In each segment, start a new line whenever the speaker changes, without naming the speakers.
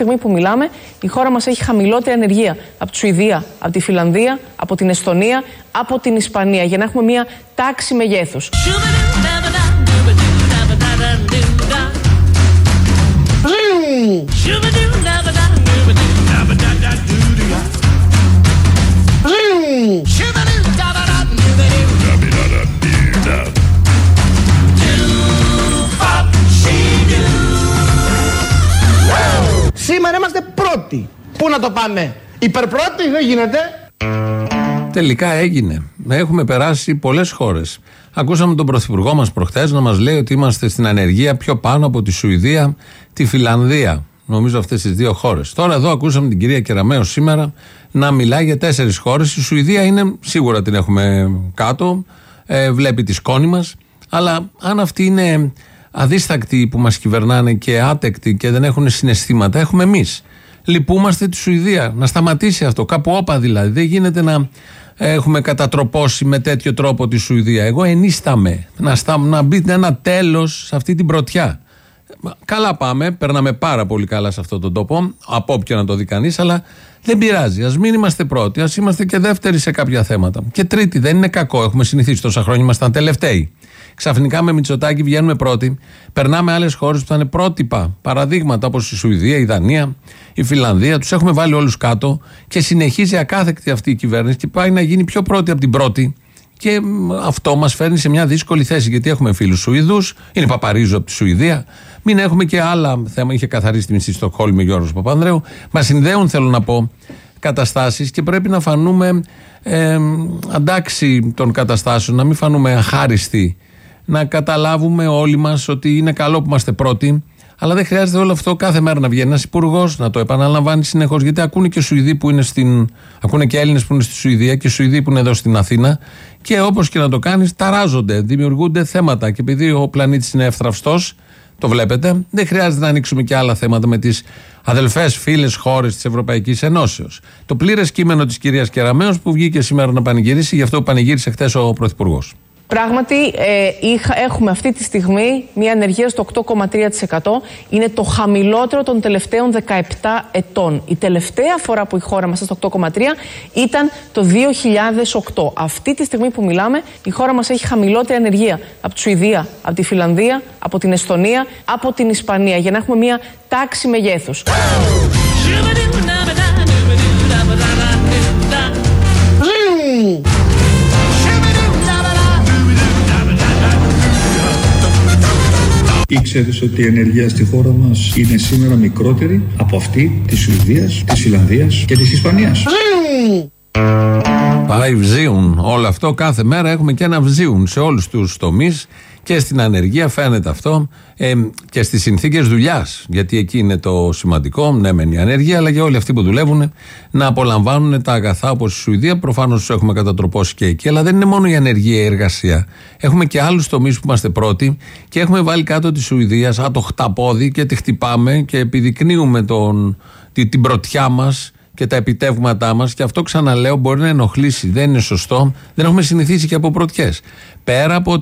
τη στιγμή που μιλάμε, η χώρα μας έχει χαμηλότερη ανεργία από τη Σουηδία, από τη Φιλανδία, από την Εστονία, από την Ισπανία, για να έχουμε μια τάξη μεγέθους.
Σήμερα είμαστε πρώτοι. Πού να το πάμε, υπερπρώτη δεν γίνεται.
Τελικά έγινε. Έχουμε περάσει πολλές χώρες. Ακούσαμε τον Πρωθυπουργό μας προχθές να μας λέει ότι είμαστε στην ανεργία πιο πάνω από τη Σουηδία, τη Φιλανδία. Νομίζω αυτές τις δύο χώρες. Τώρα εδώ ακούσαμε την κυρία Κεραμέο σήμερα να μιλάει για τέσσερις χώρες. Η Σουηδία είναι σίγουρα την έχουμε κάτω. Ε, βλέπει τη σκόνη μας. Αλλά αν αυτή είναι αδίστακτοι που μας κυβερνάνε και άτεκτοι και δεν έχουν συναισθήματα, έχουμε εμείς. Λυπούμαστε τη Σουηδία. Να σταματήσει αυτό. Κάπου όπα δηλαδή. Δεν γίνεται να έχουμε κατατροπώσει με τέτοιο τρόπο τη Σουηδία. Εγώ ενίσταμαι να, στα, να μπει ένα τέλος σε αυτή την πρωτιά. Καλά πάμε, περνάμε πάρα πολύ καλά σε αυτόν τον τόπο, από όποιο να το δει κανείς, αλλά δεν πειράζει. Α μην είμαστε πρώτοι, ας είμαστε και δεύτεροι σε κάποια θέματα. Και τρίτη, δεν είναι κακό. Έχουμε συνηθίσει τόσα χρόνια, ήμασταν τελευταίοι. Ξαφνικά με Μητσοτάκη βγαίνουμε πρώτοι. Περνάμε άλλες χώρες που θα είναι πρότυπα, παραδείγματα όπως η Σουηδία, η Δανία, η Φιλανδία. Τους έχουμε βάλει όλους κάτω και συνεχίζει ακάθεκτη αυτή η κυβέρνηση και πάει να γίνει πιο πρώτη από την πρώτη. Και αυτό μας φέρνει σε μια δύσκολη θέση γιατί έχουμε φίλους Σουηδούς, είναι Παπαρίζου από τη Σουηδία. Μην έχουμε και άλλα θέματα. Είχε καθαρίσει τη μισή Στοκχόλμη ο Γιώργος Παπανδρέου. Μας συνδέουν, θέλω να πω, καταστάσεις και πρέπει να φανούμε ε, αντάξει των καταστάσεων, να μην φανούμε αχάριστοι να καταλάβουμε όλοι μας ότι είναι καλό που είμαστε πρώτοι. Αλλά δεν χρειάζεται όλο αυτό κάθε μέρα να βγαίνει ένας υπουργός να το επαναλαμβάνει συνεχώς. Γιατί ακούνε και Σουηδοί που είναι στην. Ακούνε και Έλληνες που είναι στη Σουηδία και Σουηδοί που είναι εδώ στην Αθήνα. Και όπως και να το κάνεις, ταράζονται, δημιουργούνται θέματα. Και επειδή ο πλανήτης είναι εύθραυστο, το βλέπετε, δεν χρειάζεται να ανοίξουμε και άλλα θέματα με τις αδελφές, φίλες χώρες της Ευρωπαϊκής Ενώσεως. Το πλήρες κείμενο της κυρίας Κεραμέο που βγήκε σήμερα να πανηγυρίσει, γι' αυτό που πανηγύρισε χθες ο Πρωθυπουργός.
Πράγματι, ε, έχουμε αυτή τη στιγμή μια ανεργία στο 8,3%. Είναι το χαμηλότερο των τελευταίων 17 ετών. Η τελευταία φορά που η χώρα μας στο 8,3% ήταν το 2008. Αυτή τη στιγμή που μιλάμε, η χώρα μας έχει χαμηλότερη ανεργία από τη Σουηδία, από τη Φιλανδία, από την Εστονία, από την Ισπανία. Για να έχουμε μια τάξη μεγέθους.
Ήξερες ότι η ενεργεία στη χώρα μας είναι σήμερα μικρότερη από αυτή της Σουηδία, της Φιλανδίας και της Ισπανίας.
Πάει βζίουν. Όλο αυτό κάθε μέρα έχουμε και ένα βζίουν σε όλους τους τομείς και στην ανεργία φαίνεται αυτό ε, και στις συνθήκες δουλειάς. Γιατί εκεί είναι το σημαντικό, ναι, μεν η ανεργία, αλλά και όλοι αυτοί που δουλεύουν να απολαμβάνουν τα αγαθά όπως η Σουηδία. Προφανώς τους έχουμε κατατροπώσει και εκεί, αλλά δεν είναι μόνο η ανεργία η εργασία. Έχουμε και άλλους τομείς που είμαστε πρώτοι και έχουμε βάλει κάτω της Σουηδίας σαν το χταπόδι και τη χτυπάμε και επιδεικνύουμε τον, την, την πρωτιά μας και τα επιτεύγματά μας. Και αυτό ξαναλέω μπορεί να ενοχλήσει. Δεν είναι σωστό. Δεν έχουμε συνηθίσει και από πρωτιές. Πέρα από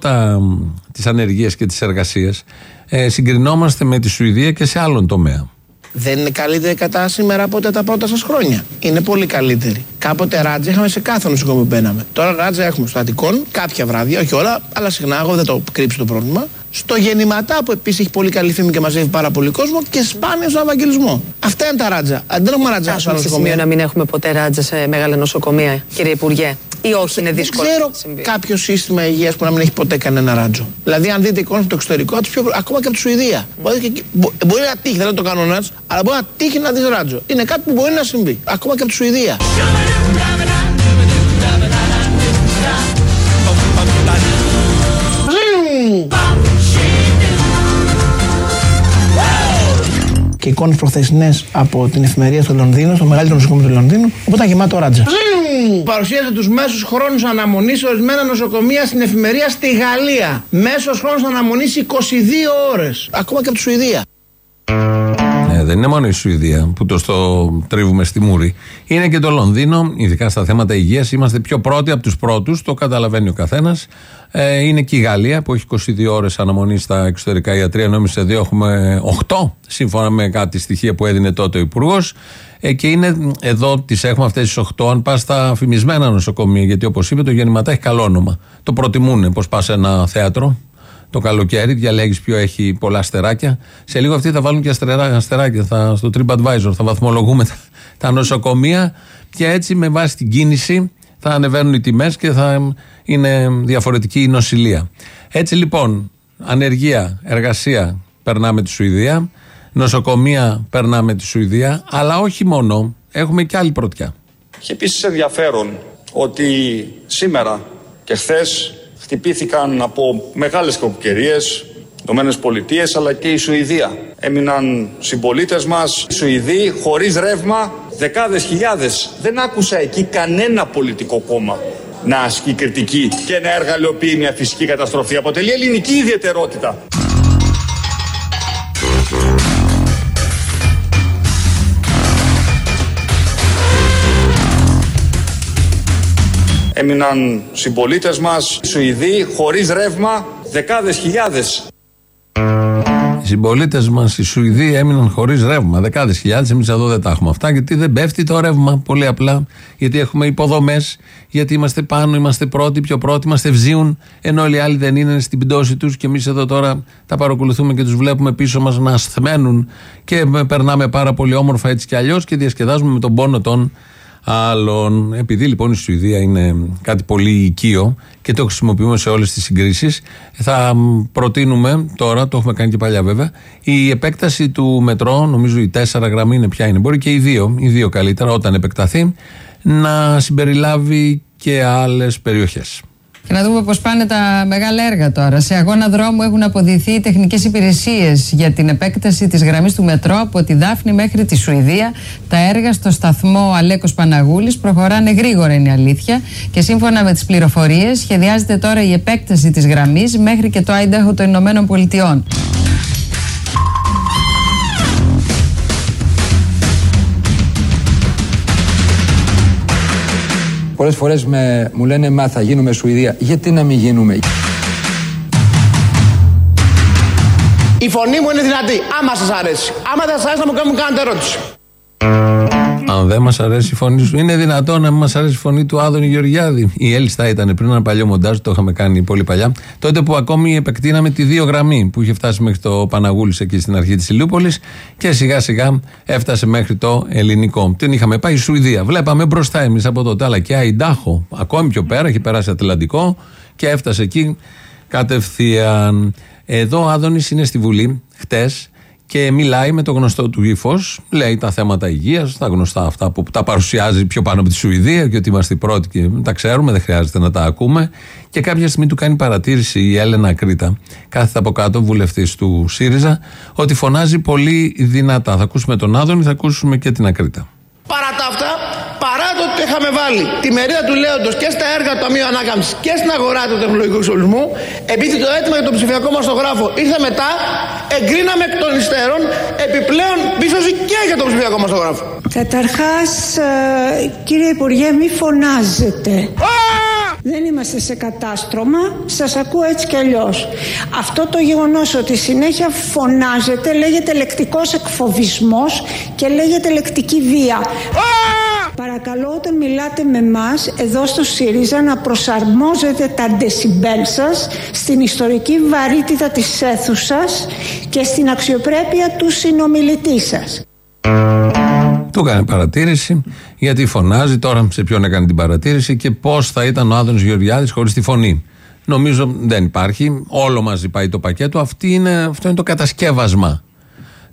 τις ανεργίες και τις εργασίες, ε, συγκρινόμαστε με τη Σουηδία και σε άλλον τομέα.
Δεν είναι καλύτερη κατά σήμερα από τα πρώτα σας χρόνια. Είναι πολύ καλύτερη. Κάποτε ράτζα είχαμε σε κάθε νοσοκομείο που μπαίναμε. Τώρα ράτζα έχουμε στο Αττικόν, κάποια βράδια, όχι όλα, αλλά συχνά. Εγώ δεν το κρύψω το πρόβλημα. Στο Γεννηματά που επίσης έχει πολύ καλή φήμη και μαζεύει πάρα πολύ κόσμο και σπάνια στον Ευαγγελισμό. Αυτά είναι τα ράτζα. Αν δεν έχουμε ράτζα
στο νοσοκομείο. να μην έχουμε ποτέ ράτζα σε μεγάλα νοσοκομεία, κύριε Υπουργέ. Ή όχι, είναι δύσκολο.
Δεν ξέρω κάποιο σύστημα υγείας που να μην έχει ποτέ κανένα ράτζο. Δηλαδή, αν δείτε εικόνες από το εξωτερικό, πιο... ακόμα και από τη Σουηδία. Mm. Μπορεί, μπορεί να τύχει, δεν είναι το κανόνα, αλλά μπορεί να τύχει να δεις ράτζο. Είναι κάτι που μπορεί να συμβεί. Ακόμα και από τη Σουηδία. Και εικόνες προχθεσινέ από την εφημερία στο Λονδίνο, στο μεγαλύτερο νοσοκομείο του Λονδίνου, όπου ήταν γεμάτο ράτζα. Παρουσίασε τους μέσους χρόνους αναμονής σε ορισμένα νοσοκομεία στην εφημερία στη Γαλλία. Μέσος χρόνος αναμονής 22 ώρες. Ακόμα και από τη Σουηδία.
Ναι, δεν είναι μόνο η Σουηδία που το στο τρίβουμε στη μούρη. Είναι και το Λονδίνο, ειδικά στα θέματα υγείας. Είμαστε πιο πρώτοι από τους πρώτους, το καταλαβαίνει ο καθένας. Ε, είναι και η Γαλλία που έχει 22 ώρες αναμονή στα εξωτερικά ιατρία, ενώ εμείς εδώ έχουμε 8, σύμφωνα με κάτι στοιχεία που έδινε τότε ο Υπουργός. Ε, και είναι εδώ, τις έχουμε αυτές τις 8, αν πας στα φημισμένα νοσοκομεία, γιατί όπως είπε, το γεννηματά έχει καλό όνομα. Το προτιμούν, πώ πας σε ένα θέατρο, το καλοκαίρι, διαλέγεις ποιο έχει πολλά αστεράκια. Σε λίγο αυτοί θα βάλουν και αστεράκια θα, στο TripAdvisor, θα βαθμολογούμε τα, τα νοσοκομεία και έτσι με βάση την κίνηση θα ανεβαίνουν οι τιμές και θα είναι διαφορετική η νοσηλεία. Έτσι λοιπόν, ανεργία, εργασία περνάμε τη Σουηδία, νοσοκομεία περνάμε τη Σουηδία, αλλά όχι μόνο, έχουμε και άλλη πρωτιά.
Και επίσης ενδιαφέρον ότι σήμερα και χθες χτυπήθηκαν από μεγάλες κακοκαιρίες Ηνωμένες Πολιτείες αλλά και η Σουηδία. Έμειναν συμπολίτες μας, Σουηδοί, χωρίς ρεύμα, δεκάδες χιλιάδες. Δεν άκουσα εκεί κανένα πολιτικό κόμμα να ασκεί κριτική και να εργαλειοποιεί μια φυσική καταστροφή. Αποτελεί ελληνική ιδιαιτερότητα. Έμειναν συμπολίτες μας, Σουηδοί, χωρίς ρεύμα, δεκάδες χιλιάδες.
Οι συμπολίτες μας, οι Σουηδοί, έμειναν χωρίς ρεύμα. Δεκάδες χιλιάδες. Εμείς εδώ δεν τα έχουμε αυτά. Γιατί δεν πέφτει το ρεύμα. Πολύ απλά. Γιατί έχουμε υποδομές. Γιατί είμαστε πάνω, είμαστε πρώτοι, πιο πρώτοι, είμαστε ευζίουν. Ενώ όλοι οι άλλοι δεν είναι στην πτώση τους. Και εμείς εδώ τώρα τα παρακολουθούμε και τους βλέπουμε πίσω μας να ασθμένουν. Και περνάμε πάρα πολύ όμορφα έτσι κι αλλιώς και διασκεδάζουμε με τον πόνο των άλλων. Επειδή λοιπόν η Σουηδία είναι κάτι πολύ οικείο και το χρησιμοποιούμε σε όλες τις συγκρίσεις, θα προτείνουμε τώρα, το έχουμε κάνει και παλιά βέβαια, η επέκταση του μετρό, νομίζω η τέσσερα γραμμή είναι πια είναι, μπορεί και οι δύο, οι δύο καλύτερα όταν επεκταθεί, να συμπεριλάβει και άλλες περιοχές.
Και να δούμε πώς πάνε τα μεγάλα έργα τώρα. Σε αγώνα δρόμου έχουν αποδειθεί οι τεχνικές υπηρεσίες για την επέκταση της γραμμής του μετρό από τη Δάφνη μέχρι τη Σουηδία. Τα έργα στο σταθμό Αλέκος Παναγούλης προχωράνε γρήγορα, είναι η αλήθεια. Και σύμφωνα με τις πληροφορίες, σχεδιάζεται τώρα η επέκταση της γραμμής μέχρι και το Άινταχο των Ηνωμένων Πολιτειών.
Πολλές φορές με, μου λένε μα θα γίνουμε Σουηδία. Γιατί να μην γίνουμε;
Η φωνή μου είναι δυνατή. Άμα σας αρέσει. Άμα δεν σας αρέσει να μου κάνετε ερώτηση.
Αν δεν μας αρέσει η φωνή σου, είναι δυνατόν να μας αρέσει η φωνή του Άδωνη Γεωργιάδη. Η Έλιστα ήταν πριν ένα παλιό μοντάζ, το είχαμε κάνει πολύ παλιά. Τότε που ακόμη επεκτείναμε τη δύο γραμμή που είχε φτάσει μέχρι το Παναγούλης εκεί στην αρχή της Ηλιούπολης και σιγά σιγά έφτασε μέχρι το ελληνικό. Την είχαμε πάει η Σουηδία. Βλέπαμε μπροστά εμείς από τότε, αλλά και Αϊντάχο. Ακόμη πιο πέρα, έχει περάσει Ατλαντικό και έφτασε εκεί κατευθείαν. Εδώ ο Άδωνης είναι στη Βουλή χτες και μιλάει με το γνωστό του ύφος. Λέει τα θέματα υγείας, τα γνωστά αυτά που τα παρουσιάζει πιο πάνω από τη Σουηδία και ότι είμαστε οι πρώτοι και τα ξέρουμε, δεν χρειάζεται να τα ακούμε. Και κάποια στιγμή του κάνει παρατήρηση η Έλενα Κρήτα, κάθεται από κάτω, βουλευτής του ΣΥΡΙΖΑ, ότι φωνάζει πολύ δυνατά. Θα ακούσουμε τον Άδωνη, θα ακούσουμε και την Ακρίτα.
Παρά τα αυτά, παρά το ότι είχαμε βάλει τη μερίδα του λέοντος και στα έργα του Ταμείου Ανάκαμψης και στην αγορά του τεχνολογικού εξοπλισμού, επειδή το αίτημα για τον ψηφιακό μαστογράφο ήρθε μετά, εγκρίναμε εκ των υστέρων επιπλέον πίστοση και για τον ψηφιακό μαστογράφο.
Καταρχάς, ε, κύριε Υπουργέ, μη φωνάζετε. Δεν είμαστε σε κατάστρωμα, σας ακούω έτσι κι αλλιώς. Αυτό το γεγονός ότι συνέχεια φωνάζετε λέγεται λεκτικός εκφοβισμός και λέγεται λεκτική βία. Παρακαλώ όταν μιλάτε με μας εδώ στο ΣΥΡΙΖΑ να προσαρμόζετε τα ντεσιμπέλ σας στην ιστορική βαρύτητα της αίθουσας και στην αξιοπρέπεια του συνομιλητή σας.
Του έκανε παρατήρηση, γιατί φωνάζει τώρα σε ποιον έκανε την παρατήρηση και πώς θα ήταν ο Άδωνις Γεωργιάδης χωρίς τη φωνή. Νομίζω δεν υπάρχει. Όλο μαζί πάει το πακέτο. Αυτή είναι, αυτό είναι το κατασκεύασμα.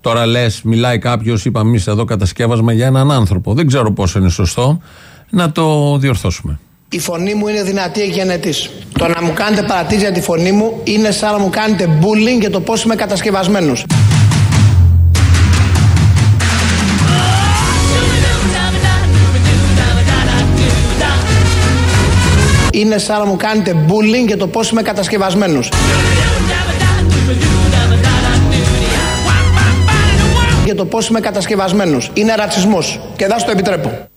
Τώρα λες, μιλάει κάποιος, είπαμε εμείς εδώ κατασκεύασμα για έναν άνθρωπο. Δεν ξέρω πόσο είναι σωστό να το διορθώσουμε.
Η φωνή μου είναι δυνατή εγγενετής. Το να μου κάνετε παρατήρηση για τη φωνή μου είναι σαν να μου κάνετε bullying για το πώς είμαι κατασκευασμένος. είναι σαν να μου κάνετε bullying για το πώς είμαι κατασκευασμένος. Για το πώς είμαι κατασκευασμένος. Είναι ρατσισμός. Και δεν το επιτρέπω.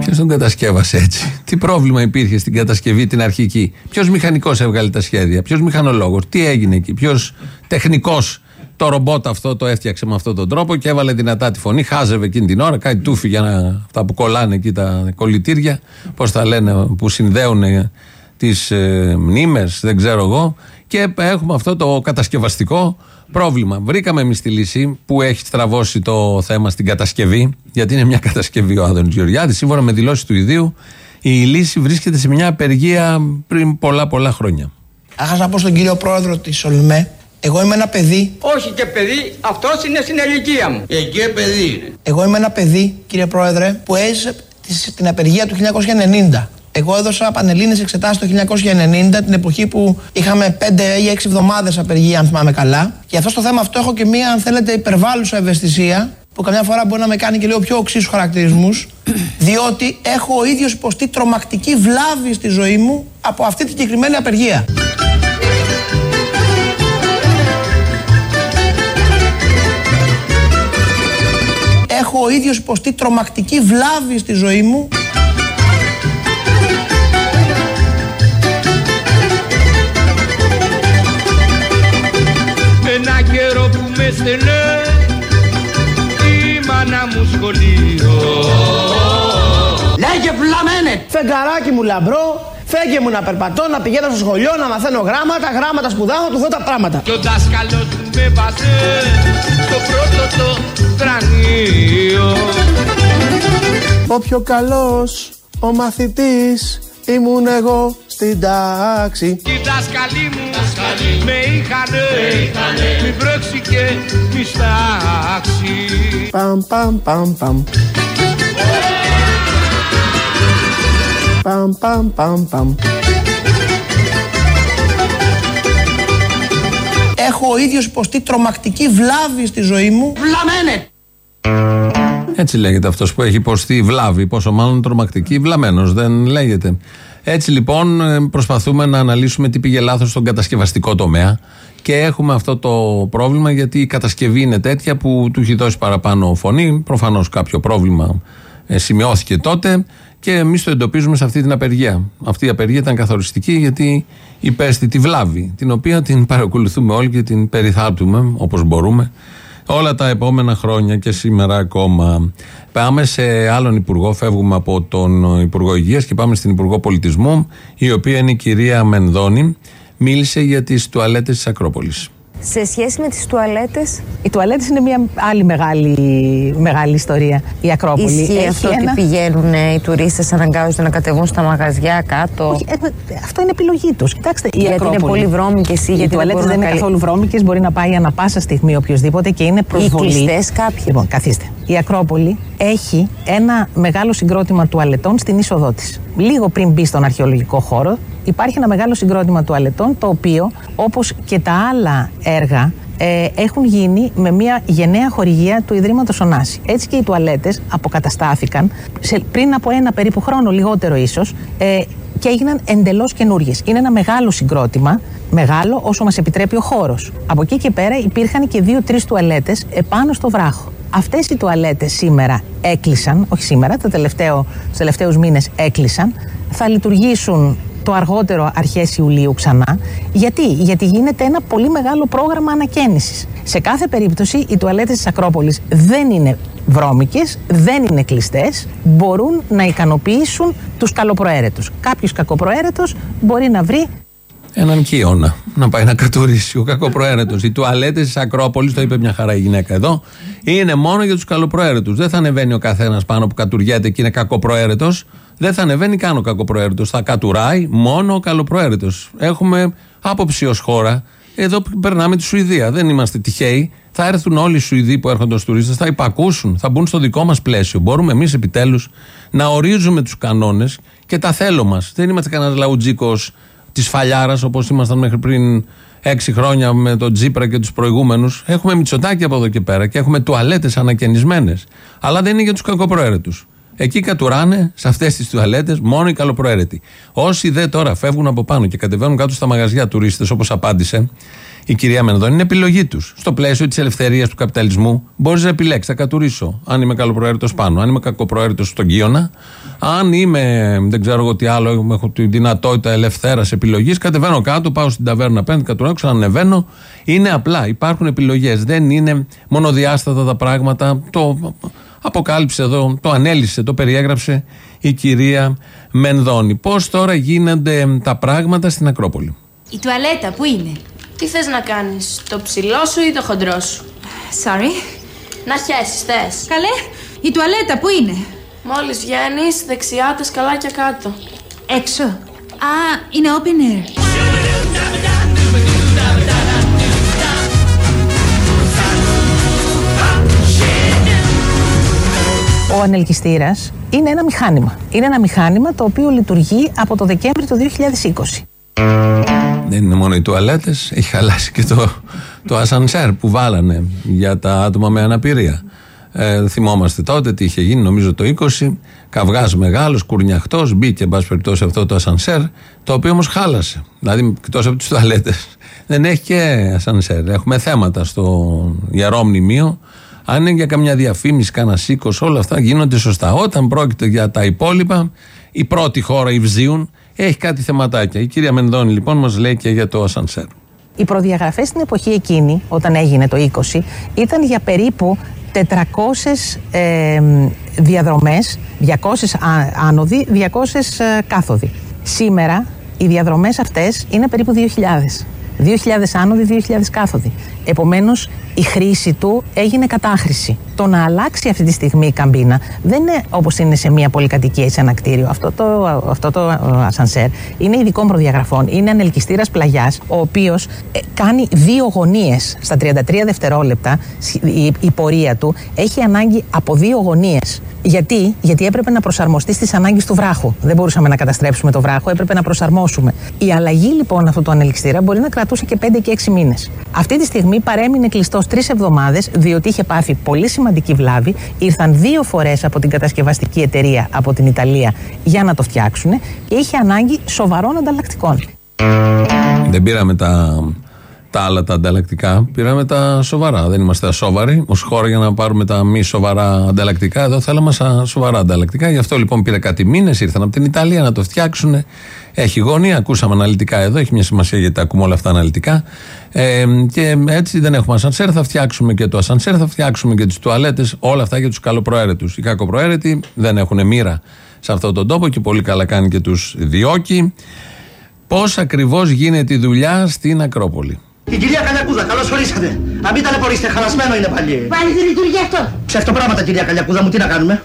Ποιος τον κατασκεύασε έτσι; Τι πρόβλημα υπήρχε στην κατασκευή την αρχική; Ποιος μηχανικός έβγαλε τα σχέδια; Ποιος μηχανολόγος; Τι έγινε εκεί; Ποιος τεχνικός το ρομπότ αυτό το έφτιαξε με αυτόν τον τρόπο και έβαλε δυνατά τη φωνή. Χάζευε εκείνη την ώρα. Κάτι τούφι για να, αυτά που κολλάνε εκεί τα κολλητήρια. Πώς τα λένε, που συνδέουν τις ε, μνήμες, δεν ξέρω εγώ. Και έχουμε αυτό το κατασκευαστικό πρόβλημα. Βρήκαμε εμείς τη λύση που έχει στραβώσει το θέμα στην κατασκευή, γιατί είναι μια κατασκευή ο Άδωνης Γεωργιάδης. Σύμφωνα με δηλώσεις του ιδίου, η λύση βρίσκεται σε μια απεργία πριν πολλά πολλά χρόνια.
Άχα να πω στον κύριο πρόεδρο της Ολμέ, εγώ είμαι ένα παιδί.
Όχι και παιδί, αυτός είναι στην ηλικία μου.
Εκεί παιδί είναι.
Εγώ είμαι ένα παιδί, κύριε πρόεδρε, που έζησε την απεργία του 1990. Εγώ έδωσα πανελλήνες εξετάσεις το 1990, την εποχή που είχαμε 5 ή 6 εβδομάδες απεργία, αν θυμάμαι καλά. Και αυτό στο θέμα αυτό έχω και μία, αν θέλετε, υπερβάλλουσα ευαισθησία, που καμιά φορά μπορεί να με κάνει και λίγο πιο οξύσου χαρακτηρισμούς, διότι έχω ο ίδιος υποστεί τρομακτική βλάβη στη ζωή μου από αυτή τη συγκεκριμένη απεργία. Έχω ο ίδιος υποστεί τρομακτική βλάβη στη ζωή μου
στενέ η μάνα μου σχολείο
Λέγε βλαμένε Φεγγαράκι μου λαμπρό Φέγγε μου να περπατώ, να πηγαίνω στο σχολείο, να μαθαίνω γράμματα, γράμματα σπουδάω, του δω τα πράγματα.
Και ο δάσκαλος μου με βάζε στο πρώτο το κρανίο.
Ο πιο καλός, ο μαθητής, ήμουν εγώ στην τάξη.
Οι δάσκαλοι μου με είχανε, μη βρέξει και μη στάξει.
Παμ παμ παμ παμ. Παμ παμ παμ παμ. Έχω ο ίδιος υποστεί τρομακτική βλάβη στη ζωή μου. Βλαμένε!
Έτσι λέγεται αυτός που έχει υποστεί βλάβη, πόσο μάλλον τρομακτική, βλαμμένος. Δεν λέγεται. Έτσι λοιπόν ε, προσπαθούμε να αναλύσουμε τι πήγε λάθος στον κατασκευαστικό τομέα και έχουμε αυτό το πρόβλημα γιατί η κατασκευή είναι τέτοια που του έχει δώσει παραπάνω φωνή. Προφανώς κάποιο πρόβλημα ε, σημειώθηκε τότε και εμείς το εντοπίζουμε σε αυτή την απεργία. Αυτή η απεργία ήταν καθοριστική γιατί υπέστη τη βλάβη, την οποία την παρακολουθούμε όλοι και την περιθάπτουμε όπως μπορούμε όλα τα επόμενα χρόνια και σήμερα ακόμα. Πάμε σε άλλον υπουργό, φεύγουμε από τον Υπουργό Υγείας και πάμε στην Υπουργό Πολιτισμού, η οποία είναι η κυρία Μενδώνη. Μίλησε για τις τουαλέτες της Ακρόπολης.
Σε σχέση με τις τουαλέτες...
Οι τουαλέτες είναι μια άλλη μεγάλη, μεγάλη ιστορία. Η Ακρόπολη
Ισχύει
έχει
αυτό
ένα...
ότι πηγαίνουν οι τουρίστες αναγκάζονται να κατεβούν στα μαγαζιά κάτω;
Όχι, ε, αυτό είναι επιλογή τους. Κοιτάξτε, η
γιατί
Ακρόπολη...
είναι πολύ βρώμικες ή
οι
γιατί
τουαλέτες δεν είναι
καλύ...
καθόλου βρώμικες, μπορεί να πάει ανα πάσα στιγμή οποιοδήποτε και είναι προσβολή.
Οι κλειστές κάποιοι.
Λοιπόν, καθίστε. Η Ακρόπολη έχει ένα μεγάλο συγκρότημα τουαλετών στην είσοδό της. Λίγο πριν μπει στον αρχαιολογικό χώρο, υπάρχει ένα μεγάλο συγκρότημα τουαλετών, το οποίο, όπως και τα άλλα έργα, ε, έχουν γίνει με μια γενναία χορηγία του Ιδρύματος Ωνάση. Έτσι και οι τουαλέτες αποκαταστάθηκαν σε, πριν από ένα περίπου χρόνο, λιγότερο ίσως, ε, και έγιναν εντελώς καινούριε. Είναι ένα μεγάλο συγκρότημα, μεγάλο όσο μας επιτρέπει ο χώρος. Από εκεί και πέρα υπήρχαν και δύο-τρεις τουαλέτες επάνω στο βράχο. Αυτές οι τουαλέτες σήμερα έκλεισαν, όχι σήμερα, του τελευταίους μήνες έκλεισαν. Θα λειτουργήσουν το αργότερο αρχές Ιουλίου ξανά. Γιατί; Γιατί γίνεται ένα πολύ μεγάλο πρόγραμμα ανακαίνησης. Σε κάθε περίπτωση οι τουαλέτες της Ακρόπολης δεν είναι βρώμικες, δεν είναι κλειστές, μπορούν να ικανοποιήσουν τους καλοπροαίρετους. Κάποιος κακοπροαίρετος μπορεί να βρει
έναν κύωνα να πάει να κατουρίσει ο κακοπροαίρετος. Οι τουαλέτες της Ακρόπολης, το είπε μια χαρά η γυναίκα εδώ, είναι μόνο για τους καλοπροαίρετους. Δεν θα ανεβαίνει ο καθένας πάνω που κατουριέται και είναι κακοπροαίρετος. Δεν θα ανεβαίνει καν ο κακοπροαίρετος. Θα κατουράει μόνο ο καλοπροαίρετος. Έχουμε άποψη ως χώρα. Εδώ περνάμε τη Σουηδία. Δεν είμαστε τυχαίοι. Θα έρθουν όλοι οι Σουηδοί που έρχονται ως τουρίστες, θα υπακούσουν, θα μπουν στο δικό μας πλαίσιο. Μπορούμε εμείς επιτέλους να ορίζουμε τους κανόνες και τα θέλω μας. Δεν είμαστε κανένας λαουτζίκος της φαλιάρας όπως ήμασταν μέχρι πριν έξι χρόνια με τον Τζίπρα και τους προηγούμενους. Έχουμε μυτσοτάκι από εδώ και πέρα και έχουμε τουαλέτες ανακαινισμένες. Αλλά δεν είναι για τους κακοπροαίρετους. Εκεί κατουράνε σε αυτές τις τουαλέτες μόνο οι καλοπροαίρετοι. Όσοι δε τώρα φεύγουν από πάνω και κατεβαίνουν κάτω στα μαγαζιά τουρίστες, όπως απάντησε, η κυρία Μενδώνη. Είναι επιλογή τους. Στο πλαίσιο της ελευθερίας του καπιταλισμού μπορείς να επιλέξεις. Θα κατουρίσω. Αν είμαι καλοπροαίρετος πάνω, αν είμαι κακοπροαίρετος στον Κίωνα, αν είμαι, δεν ξέρω εγώ τι άλλο, έχω τη δυνατότητα ελευθέρας επιλογής, κατεβαίνω κάτω, πάω στην ταβέρνα πέντε, κατουρίσω, ξανανεβαίνω. Είναι απλά. Υπάρχουν επιλογές. Δεν είναι μονοδιάστατα τα πράγματα. Το αποκάλυψε εδώ, το ανέλησε, το περιέγραψε η κυρία Μενδώνη. Πώς τώρα γίνονται τα πράγματα στην Ακρόπολη;
Η τουαλέτα που είναι;
Τι θες να κάνεις, το ψηλό σου ή το χοντρό σου;
Sorry.
Να χέσεις, θες.
Καλέ, η τουαλέτα που είναι;
Μόλις βγαίνεις, δεξιά τα σκαλάκια κάτω.
Έξω. Α, είναι open air.
Ο ανελκυστήρας είναι ένα μηχάνημα. Είναι ένα μηχάνημα το οποίο λειτουργεί από το Δεκέμβρη του 2020.
Δεν είναι μόνο οι τουαλέτες, έχει χαλάσει και το, το ασανσέρ που βάλανε για τα άτομα με αναπηρία. Ε, θυμόμαστε τότε τι είχε γίνει, νομίζω το 20. Καυγάς μεγάλος, κουρνιαχτός, μπήκε εν πάση περιπτώσει αυτό το ασανσέρ, το οποίο όμως χάλασε. Δηλαδή, εκτός από τις τουαλέτες, δεν έχει και ασανσέρ. Έχουμε θέματα στο ιερό μνημείο. Αν είναι για καμιά διαφήμιση, κανένα σήκο, όλα αυτά γίνονται σωστά. Όταν πρόκειται για τα υπόλοιπα, η πρώτη χώρα, η Βζίουν, έχει κάτι θεματάκια. Η κυρία Μενδώνη λοιπόν μας λέει και για το ασανσέρ.
Οι προδιαγραφές στην εποχή εκείνη, όταν έγινε το 20, ήταν για περίπου 400 ε, διαδρομές, 200 α- άνοδοι, 200 ε, κάθοδοι. Σήμερα οι διαδρομές αυτές είναι περίπου 2.000. 2.000 άνοδοι, 2.000 κάθοδοι. Επομένως η χρήση του έγινε κατάχρηση. Το να αλλάξει αυτή τη στιγμή η καμπίνα δεν είναι όπως είναι σε μια πολυκατοικία ή σε ένα κτίριο. Αυτό το, αυτό το ε, ασανσέρ είναι ειδικών προδιαγραφών. Είναι ανελκυστήρας πλαγιάς, ο οποίος ε, κάνει δύο γωνίες στα 33 δευτερόλεπτα. Η, η πορεία του έχει ανάγκη από δύο γωνίες. Γιατί; Γιατί έπρεπε να προσαρμοστεί στις ανάγκες του βράχου. Δεν μπορούσαμε να καταστρέψουμε το βράχο, έπρεπε να προσαρμόσουμε. Η αλλαγή λοιπόν αυτού του ανελκυστήρα μπορεί να κρατούσε και 5 και 6 μήνες. Αυτή τη στιγμή παρέμεινε κλειστός τρεις εβδομάδες, διότι είχε πάθει πολύ σημαντική βλάβη. Ήρθαν δύο φορές από την κατασκευαστική εταιρεία από την Ιταλία για να το φτιάξουν και είχε ανάγκη σοβαρών ανταλλακτικών.
Δεν πήραμε τα, τα άλλα τα ανταλλακτικά, πήραμε τα σοβαρά. Δεν είμαστε ασόβαροι ως χώρα για να πάρουμε τα μη σοβαρά ανταλλακτικά. Εδώ θέλαμε σαν σοβαρά ανταλλακτικά. Γι' αυτό λοιπόν πήρε κάτι μήνες, ήρθαν από την Ιταλία να το φτιάξουν. Έχει γωνία, ακούσαμε αναλυτικά εδώ, έχει μια σημασία γιατί τα ακούμε όλα αυτά αναλυτικά. Ε, και έτσι δεν έχουμε ασανσέρ, θα φτιάξουμε και το ασανσέρ, θα φτιάξουμε και τις τουαλέτες, όλα αυτά για τους καλοπροαίρετους. Οι κακοπροαίρετοι δεν έχουν μοίρα σε αυτόν τον τόπο και πολύ καλά κάνει και τους διώκει. Πώς ακριβώς γίνεται η δουλειά στην Ακρόπολη;
Η κυρία Καλιακούδα, καλώς ορίσατε. Να μην ταλαιπωρήσετε, χαλασμένο είναι πάλι.
Πάλι δεν λειτουργεί αυτό.
Ψευτοπράγματα, κυρία Καλιακούδα μου, τι να κάνουμε;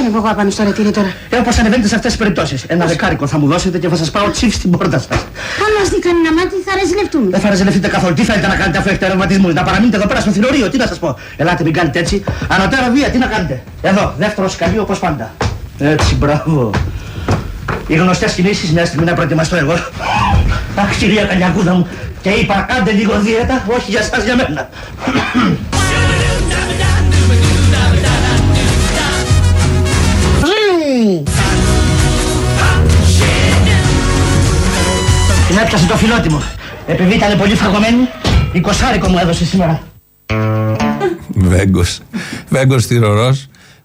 Ε, Και πώ ανεβώ εγώ απάνω στο ρετήρι τώρα;
Ε, όπως ανεβαίνετε σε αυτές τις περιπτώσεις. Ένα δεκάρικο θα μου δώσετε και θα σας πάω τσιφ στην πόρτα σας.
Αν μας δει κανένα μάτι θα ρεζιλευτούμε.
Δεν θα ρεζελευτείτε καθόλου. Τι θέλετε να κάνετε αφού έχετε ρευματισμούς; Να παραμείνετε εδώ πέρα στο θηρορείο, τι να σας πω; Ελάτε, μην κάνετε έτσι. Ανωτέρα βία, τι να κάνετε; Εδώ, δεύτερο σκαλί όπως πάντα. Έτσι, μπράβο. Οι γνωστές κινήσεις, μια στιγμή να προετοιμαστώ εγώ. Αχ, κυρία Καλιακούδα μου, και είπα, κάντε λίγο δίαιτα, όχι για σας, για μένα. Την έπιασε το φιλότιμο. Επειδή ήταν πολύ φαγωμένη, εικοσάρικο μου έδωσε σήμερα.
Βέγκος. Βέγκος θηρορό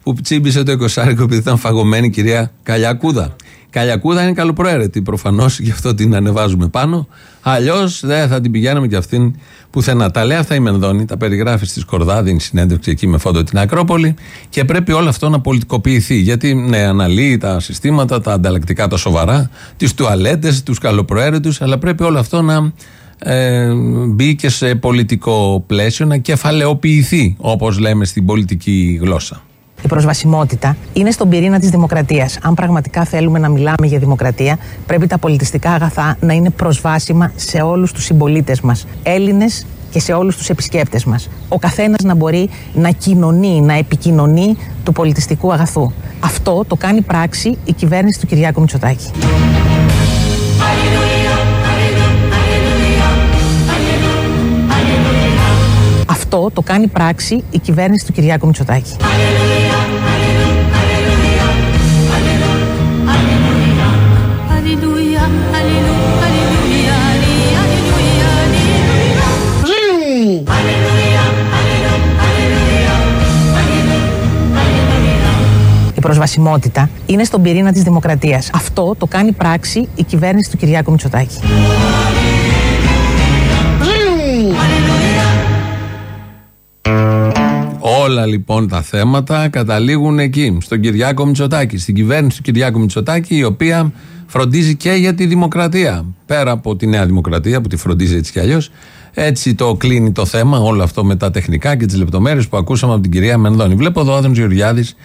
που τσίμπησε το εικοσάρικο επειδή ήταν φαγωμένη η κυρία Καλιακούδα. Καλιακούδα είναι καλοπροαίρετη προφανώς, γι' αυτό την ανεβάζουμε πάνω. Αλλιώς δεν θα την πηγαίναμε κι αυτήν πουθενά. Τα λέει αυτά η Μενδώνη, τα περιγράφεις στη Σκορδά, δίνει συνέντευξη εκεί με φόντο την Ακρόπολη και πρέπει όλο αυτό να πολιτικοποιηθεί. Γιατί ναι, αναλύει τα συστήματα, τα ανταλλακτικά, τα σοβαρά, τις τουαλέτες, τους καλοπροαίρετους, αλλά πρέπει όλο αυτό να ε, μπει και σε πολιτικό πλαίσιο, να κεφαλαιοποιηθεί, όπως λέμε στην πολιτική γλώσσα.
Η προσβασιμότητα είναι στον πυρήνα της δημοκρατίας. Αν πραγματικά θέλουμε να μιλάμε για δημοκρατία, πρέπει τα πολιτιστικά αγαθά να είναι προσβάσιμα σε όλους τους συμπολίτες μας, Έλληνες και σε όλους τους επισκέπτες μας. Ο καθένας να μπορεί να κοινωνεί, να επικοινωνεί του πολιτιστικού αγαθού. Αυτό το κάνει πράξη η κυβέρνηση του Κυριάκου Μητσοτάκη. Αυτό το κάνει πράξη η κυβέρνηση του Κυριάκου Μητσοτάκη. Προσβασιμότητα είναι στον πυρήνα της δημοκρατίας. Αυτό το κάνει πράξη η κυβέρνηση του Κυριάκου Μητσοτάκη.
Όλα λοιπόν τα θέματα καταλήγουν εκεί, στον Κυριάκο Μητσοτάκη, στην κυβέρνηση του Κυριάκου Μητσοτάκη, η οποία φροντίζει και για τη δημοκρατία. Πέρα από τη Νέα Δημοκρατία που τη φροντίζει έτσι κι αλλιώς. Έτσι το κλείνει το θέμα, όλο αυτό με τα τεχνικά και τις λεπτομέρειες που ακούσαμε από την κυρία Μενδώνη. Βλέπω εδώ ο Άδωνο Γεωργιάδης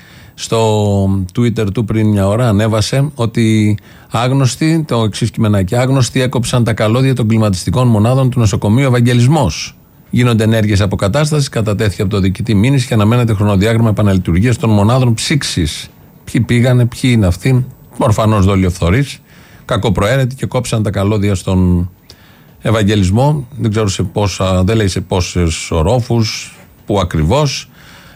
στο Twitter του πριν μια ώρα ανέβασε ότι άγνωστοι, το εξής κειμενάκι, άγνωστοι έκοψαν τα καλώδια των κλιματιστικών μονάδων του νοσοκομείου Ευαγγελισμός. Γίνονται ενέργειες αποκατάστασης, κατατέθηκε από το διοικητή μήνυση και αναμένεται χρονοδιάγραμμα επαναλειτουργίας των μονάδων ψήξης. Ποιοι πήγανε, ποιοι είναι αυτοί, ορφανώ δολιοφθορείς, κακοπροαίρετοι και κόψαν τα καλώδια στον Ευαγγελισμό. Δεν ξέρω σε πόσα, δεν λέει σε πόσες ορόφους, πού ακριβώς.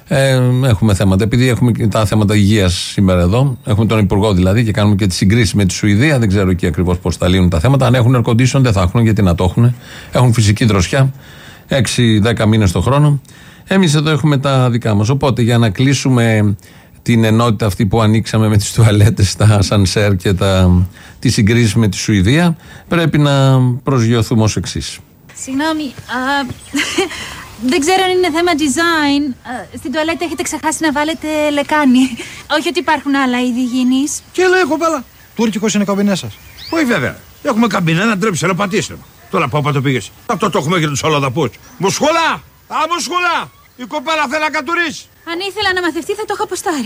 Ε, έχουμε θέματα. Επειδή έχουμε και τα θέματα υγείας σήμερα εδώ, έχουμε τον Υπουργό δηλαδή και κάνουμε και τη συγκρίση με τη Σουηδία. Δεν ξέρω εκεί ακριβώς πώς θα λύνουν τα θέματα. Αν έχουν air δεν θα έχουν, γιατί να το έχουν. Έχουν φυσική δροσιά. 6-10 μήνες το χρόνο. Εμείς εδώ έχουμε τα δικά μας. Οπότε για να κλείσουμε την ενότητα αυτή που ανοίξαμε με τις τουαλέτες, τα σανσέρ και τα, τη συγκρίση με τη Σουηδία, πρέπει να προσγειωθούμε ως εξής.
Συγγνώμη, α, δεν ξέρω αν είναι θέμα design. Α, Στην τουαλέτα έχετε ξεχάσει να βάλετε λεκάνη. Όχι ότι υπάρχουν άλλα είδη υγιεινής.
Και λέω κοπέλα, τουρκικός είναι καμπινές σας. Όχι βέβαια. Έχουμε καμπινέ να τρέψει, αλλά πατήσετε. Τώρα πάπα το πήγες. Αυτό το έχουμε για τους αλλοδαπού. Μουσχούλα! Α, μουσχούλα! Η κοπέλα θέλει να κατουρίσει.
Αν ήθελα να μαθευτεί θα το είχα αποστάρει.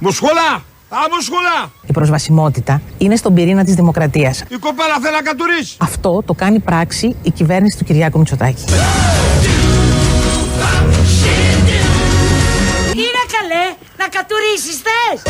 Μουσχούλα! Α, μουσχούλα!
Η προσβασιμότητα είναι στον πυρήνα της δημοκρατίας.
Η κοπέλα θέλει να κατουρίσει.
Αυτό το κάνει πράξη η κυβέρνηση του Κυριάκου Μητσοτάκη.
Είναι καλέ να κατουρίσεις θες.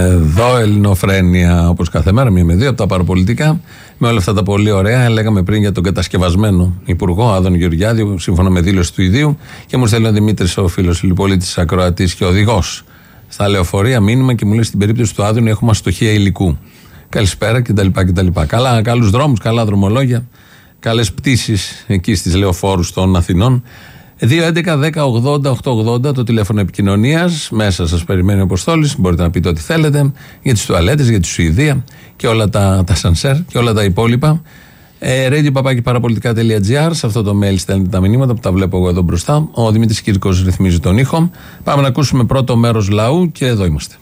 Εδώ ελληνοφρένεια όπως κάθε μέρα, μία με δύο από τα παραπολιτικά. Με όλα αυτά τα πολύ ωραία. Λέγαμε πριν για τον κατασκευασμένο υπουργό Άδων Γεωργιάδη, σύμφωνα με δήλωση του ιδίου. Και μου στέλνει ο Δημήτρης, ο φίλος πολίτης Ακροατής και οδηγός στα λεωφορεία μήνυμα και μου λέει στην περίπτωση του Άδων έχουμε αστοχία υλικού. Καλησπέρα κτλ. κτλ. Καλά, καλούς δρόμους, καλά δρομολόγια. Καλές πτήσεις εκεί στις λεωφόρους των Αθηνών. 2.11.10.80.880 το τηλέφωνο επικοινωνίας. Μέσα σας περιμένει ο Αποστόλης. Μπορείτε να πείτε ό,τι θέλετε για τις τουαλέτες, για τη Σουηδία και όλα τα, τα σανσέρ και όλα τα υπόλοιπα. Ε, radio Σε αυτό το mail στέλνετε τα μηνύματα που τα βλέπω εγώ εδώ μπροστά. Ο Δημήτρης Κύρκος ρυθμίζει τον ήχο. Πάμε να ακούσουμε πρώτο μέρος λαού και εδώ είμαστε.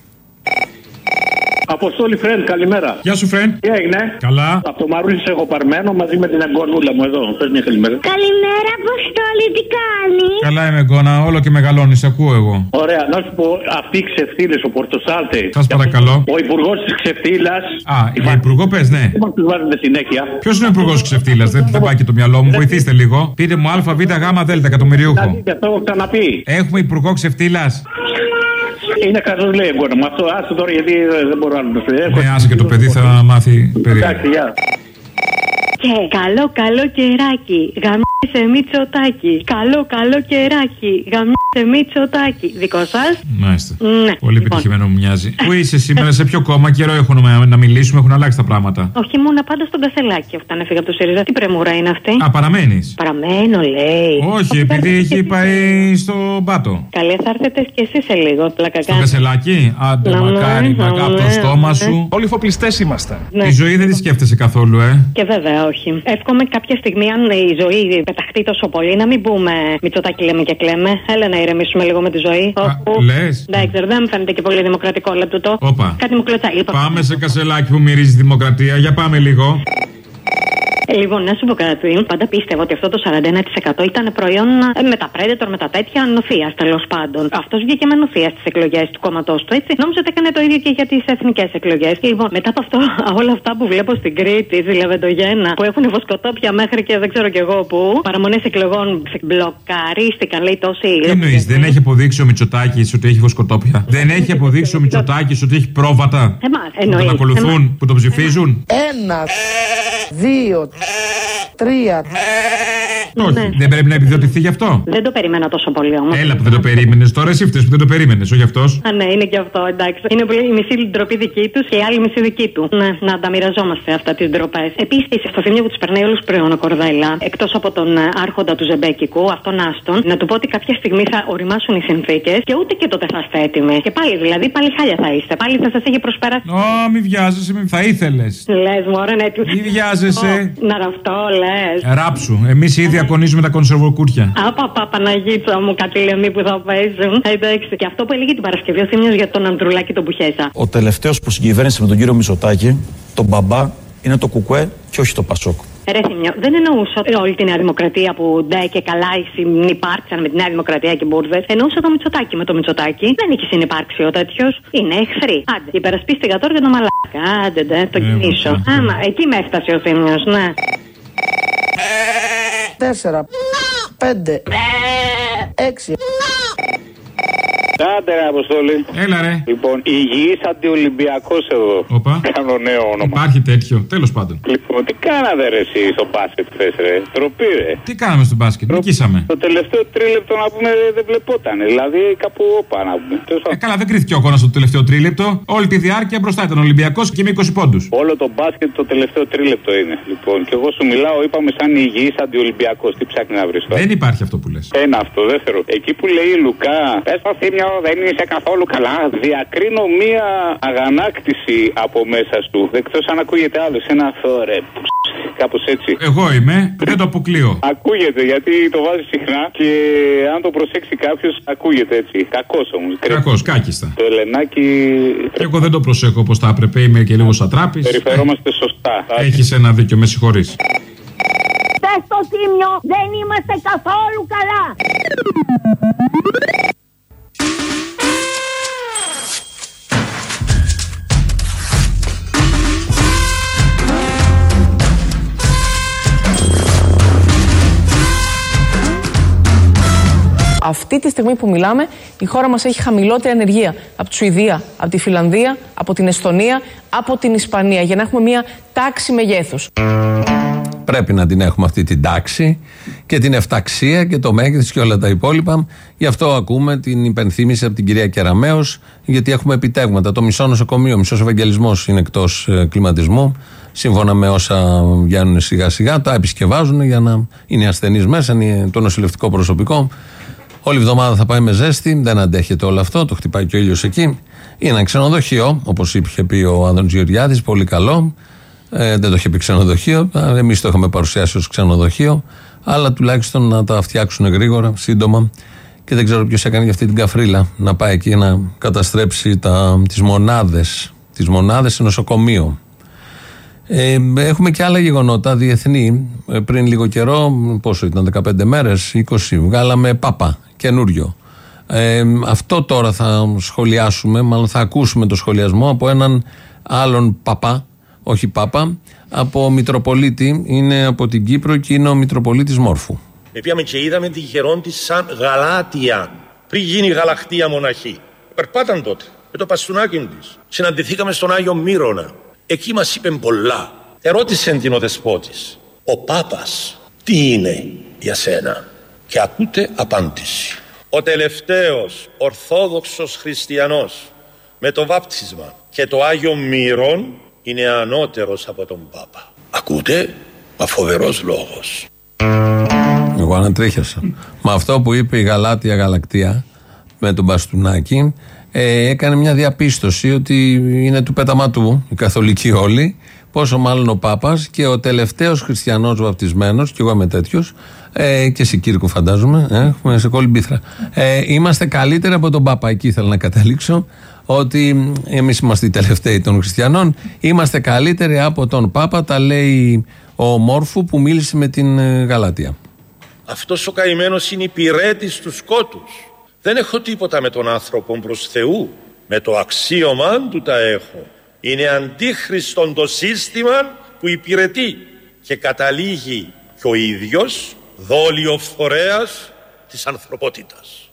Αποστόλη Φρέντ, καλημέρα.
Γεια σου, Φρέντ.
Τι έγινε;
Καλά.
Από το Μαρούλι σε έχω παρμένο μαζί με την αγκονούλα μου εδώ. Πες μια καλημέρα.
Καλημέρα, Αποστόλη, τι κάνεις;
Καλά είμαι, Γκόνα, όλο και μεγαλώνεις, ακούω εγώ.
Ωραία, να σου πω αυτοί οι ξεφτύλες, ο Πορτοσάλτες.
Σας παρακαλώ.
Ο υπουργός της ξεφτύλας.
Α, για υπουργό πες, ναι.
Μα τους βάζετε συνέχεια.
Ποιος είναι ο υπουργός της ξεφτύλας, δεν, δεν πάει και το μυαλό μου, βοηθήστε λίγο. Πείτε μου ΑΒ Γ Δ εκατομμυριούχο.
Δηλαδή, αυτό έχω ξαναπεί.
Έχουμε υπουργό ξεφτύλας.
Είναι καθώ λέει εγκόνα. Με αυτό άστο τώρα γιατί δεν μπορώ να το σου
Ναι, άσε και το παιδί θα μάθει περίπου.
Εντάξει, γεια.
Και καλό καλό κεράκι, γαμίσε μητσοτάκι. Καλό καλό κεράκι, γαμίσε μητσοτάκι. Δικό σας.
Μάλιστα.
Ναι.
Πολύ
Λοιπόν.
επιτυχημένο μου μοιάζει. Πού είσαι σήμερα, σε ποιο κόμμα, καιρό έχουμε να, να μιλήσουμε, έχουν αλλάξει τα πράγματα.
Όχι, ήμουν πάντα στον Κασελάκη όταν έφυγα από το ΣΥΡΙΖΑ. Τι πρεμούρα είναι αυτή;
Α, παραμένεις;
Παραμένω, λέει.
Όχι, επειδή έχει πάει στο πάτο.
Καλέ, θα έρθετε και εσείς σε λίγο. Πλάκα
Στο
κάνω.
κασελάκι, άντε
Να,
μακάρι,
ναι,
μακάρι από το
ναι,
στόμα
ναι.
σου.
Όλοι φοπλιστές είμαστε.
Ναι.
Τη ζωή δεν τη σκέφτεσαι καθόλου, ε;
Και βέβαια, όχι. Εύχομαι κάποια στιγμή, αν η ζωή πεταχτεί τόσο πολύ, να μην πούμε Μητσοτάκι λέμε και κλαίμε. Έλα να ηρεμήσουμε λίγο με τη ζωή. Όπου-
λες;
Δεν ξέρω, δεν μου φαίνεται και πολύ δημοκρατικό όλο τούτο.
Όπα.
Κάτι μου κλωτσάει. Λοιπόν,
Πάμε σε κασελάκι που μυρίζει δημοκρατία. Για πάμε λίγο.
Λοιπόν, να σου πω κάτι. Πάντα πίστευα ότι αυτό το 41% ήταν προϊόν ε, με τα Predator, με τα τέτοια νοθείας τέλος πάντων. Αυτός βγήκε με νοθείας στις εκλογές του κόμματός του, έτσι. Νόμιζα ότι έκανε το ίδιο και για τις εθνικές εκλογές. Λοιπόν, μετά από αυτό, όλα αυτά που βλέπω στην Κρήτη, στη Λεβεντογένα, που έχουν βοσκοτόπια μέχρι και δεν ξέρω κι εγώ πού, παραμονές εκλογών μπλοκαρίστηκαν, λέει τόσοι.
Τι εννοείς, δεν έχει αποδείξει ο Μητσοτάκης ότι έχει βοσκοτόπια; Δεν έχει αποδείξει ο Μητσοτάκης ότι έχει πρόβατα;
Εμάς,
Που τον
εννοείς,
ακολουθούν,
εμάς.
που τον ψηφίζουν;
Ένας, δύο, Τρία.
Όχι, δεν πρέπει να επιδοτηθεί γι' αυτό.
Δεν το περίμενα τόσο πολύ όμως.
Έλα που δεν το περίμενες. Τώρα εσύ φταίεις που δεν το περίμενες, όχι αυτός.
Α, ναι, είναι και αυτό, εντάξει. Είναι πολύ η μισή ντροπή δική τους και η άλλη μισή δική του. Ναι, να τα μοιραζόμαστε αυτά τις ντροπές. Επίσης, στο θύμιο που τους περνάει όλους πριν ο Κορδέλα, εκτός από τον ε, άρχοντα του Ζεμπέκικου, αυτόν Άστον, να του πω ότι κάποια στιγμή θα οριμάσουν οι συνθήκες και ούτε και τότε θα είστε έτοιμοι. Και πάλι δηλαδή, πάλι χάλια θα είστε. Πάλι θα σας έχει προσπεράσει.
Ω, μη βιάζεσαι, μη... θα ήθελες.
Λες, μωρέ, ναι, του.
Μη βιάζεσαι.
Να ραφτώ, λες.
Ράψου. Εμείς ήδη ακονίζουμε τα κονσερβοκούρια.
Άπα, Παναγίτσα μου, κάτι λεμί που θα παίζουν. Εντάξει. Και αυτό που έλεγε την Παρασκευή ο Θήμιος για τον Ανδρουλάκη τον Μπουχέσα.
Ο τελευταίος που συγκυβέρνησε με τον κύριο Μητσοτάκη, τον μπαμπά, είναι το Κουκουέ και όχι το Πασόκ.
Ρε Θήμιο, δεν εννοούσα όλη τη Νέα Δημοκρατία που ντε και καλά συνυπάρξαν με τη Νέα Δημοκρατία και μπουρδε. Εννοούσα το Μητσοτάκη με το Μητσοτάκη. Δεν είχε συνυπάρξει ο τέτοιος. Είναι εχθροί. Άντε, υπερασπίστηκα τώρα για το μαλάκα. Άντε, ντε, το κινήσω. Άμα, εκεί με έφτασε ο Θήμιος, ναι.
Τέσσερα. Πέντε. Έξι.
Άντε ρε Αποστόλη.
Έλα ρε.
Λοιπόν, υγιής αντιολυμπιακός εδώ.
Οπα.
Κάνω νέο όνομα.
Υπάρχει τέτοιο, τέλος πάντων.
Λοιπόν, τι κάνατε ρε εσύ στο μπάσκετ χθες, ρε; Τροπή, ρε.
Τι κάναμε στο μπάσκετ, νικήσαμε.
Το τελευταίο τρίλεπτο να πούμε δεν βλεπόταν. Δηλαδή κάπου όπα να πούμε. Τέλος πάντων.
Ε, καλά, δεν κρίθηκε ο αγώνας στο τελευταίο τρίλεπτο. Όλη τη διάρκεια μπροστά ήταν Ολυμπιακός και με 20 πόντους.
Όλο το μπάσκετ το τελευταίο τρίλεπτο είναι. Λοιπόν, και εγώ σου μιλάω, είπαμε σαν υγιής αντιολυμπιακός. Τι ψάχνει να βρεις τώρα.
Δεν υπάρχει αυτό που λες.
Ένα αυτό, δεύτερο. Εκεί που λέει η Λουκά, πες το θύμιο, δεν είσαι καθόλου καλά. Διακρίνω μία αγανάκτηση από μέσα σου. Εκτός αν ακούγεται άλλος, ένα θόρε. Κάπως έτσι.
Εγώ είμαι, δεν το αποκλείω.
Ακούγεται γιατί το βάζει συχνά και αν το προσέξει κάποιος, ακούγεται έτσι. Κακός όμως.
Κακός, κάκιστα.
Το Ελενάκι.
Και εγώ δεν το προσέχω όπως θα έπρεπε, είμαι και λίγο σατράπη.
Περιφερόμαστε σωστά.
Έχεις ένα δίκιο, με συγχωρείς.
Πες στο Θήμιο, δεν είμαστε καθόλου καλά.
Αυτή τη στιγμή που μιλάμε, η χώρα μας έχει χαμηλότερη ανεργία από τη Σουηδία, από τη Φιλανδία, από την Εστονία, από την Ισπανία, για να έχουμε μια τάξη μεγέθους.
Πρέπει να την έχουμε αυτή την τάξη και την εφταξία και το μέγεθος και όλα τα υπόλοιπα. Γι' αυτό ακούμε την υπενθύμηση από την κυρία Κεραμέο, γιατί έχουμε επιτεύγματα. Το μισό νοσοκομείο, ο μισός Ευαγγελισμός είναι εκτός κλιματισμού. Σύμφωνα με όσα βγαίνουν σιγά σιγά, τα επισκευάζουν για να είναι οι ασθενείς μέσα, είναι το νοσηλευτικό προσωπικό. Όλη η εβδομάδα θα πάει με ζέστη, δεν αντέχεται όλο αυτό, το χτυπάει και ο ήλιος εκεί. Είναι ένα ξενοδοχείο, όπως είχε πει ο Άνδρον Γεωργιάδης, πολύ καλό. Ε, δεν το είχε πει ξενοδοχείο, εμείς το είχαμε παρουσιάσει ως ξενοδοχείο. Αλλά τουλάχιστον να τα φτιάξουν γρήγορα, σύντομα. Και δεν ξέρω ποιος έκανε για αυτή την καφρίλα να πάει εκεί να καταστρέψει τις μονάδες. Τις μονάδες σε νοσοκομείο. Ε, έχουμε και άλλα γεγονότα διεθνή. Ε, πριν λίγο καιρό, πόσο ήταν, 15 μέρες, 20, βγάλαμε Πάπα, καινούριο. Ε, αυτό τώρα θα σχολιάσουμε, μάλλον θα ακούσουμε το σχολιασμό από έναν άλλον Παπά, όχι Πάπα, από Μητροπολίτη, είναι από την Κύπρο και είναι ο Μητροπολίτης Μόρφου.
Πήγαμε και είδαμε τη γερόν της σαν γαλάτια, πριν γίνει γαλακτία μοναχή. Περπάταν τότε με το παστούνάκι της. Συναντηθήκαμε στον Άγιο Μύρονα. Εκεί μας είπε πολλά. Ερώτησε την ο Δεσπότης, ο Πάπας τι είναι για σένα; Και ακούτε απάντηση. Ο τελευταίος Ορθόδοξος Χριστιανός με το βάπτισμα και το Άγιο Μύρον είναι ανώτερος από τον Πάπα. Ακούτε, μα φοβερός λόγος.
Εγώ ανατρίχιασα. Με αυτό που είπε η Γαλάτια Γαλακτία με τον Μπαστούνάκη ε, έκανε μια διαπίστωση ότι είναι του πεταματού οι καθολικοί όλοι, πόσο μάλλον ο Πάπας και ο τελευταίος χριστιανός βαπτισμένος, και εγώ είμαι τέτοιος, ε, και εσύ Κύρκο φαντάζομαι, ε, έχουμε σε κολυμπήθρα. Ε, είμαστε καλύτεροι από τον Πάπα. Εκεί ήθελα να καταλήξω ότι εμείς είμαστε οι τελευταίοι των χριστιανών. Είμαστε καλύτεροι από τον Πάπα, τα λέει ο Μόρφου που μίλησε με την ε, Γαλάτια.
Αυτός ο καημένος είναι υπηρέτης του σκότους. Δεν έχω τίποτα με τον άνθρωπο προς Θεού. Με το αξίωμα του τα έχω. Είναι αντίχριστον το σύστημα που υπηρετεί και καταλήγει και ο ίδιος δόλιο φορέας της ανθρωπότητας.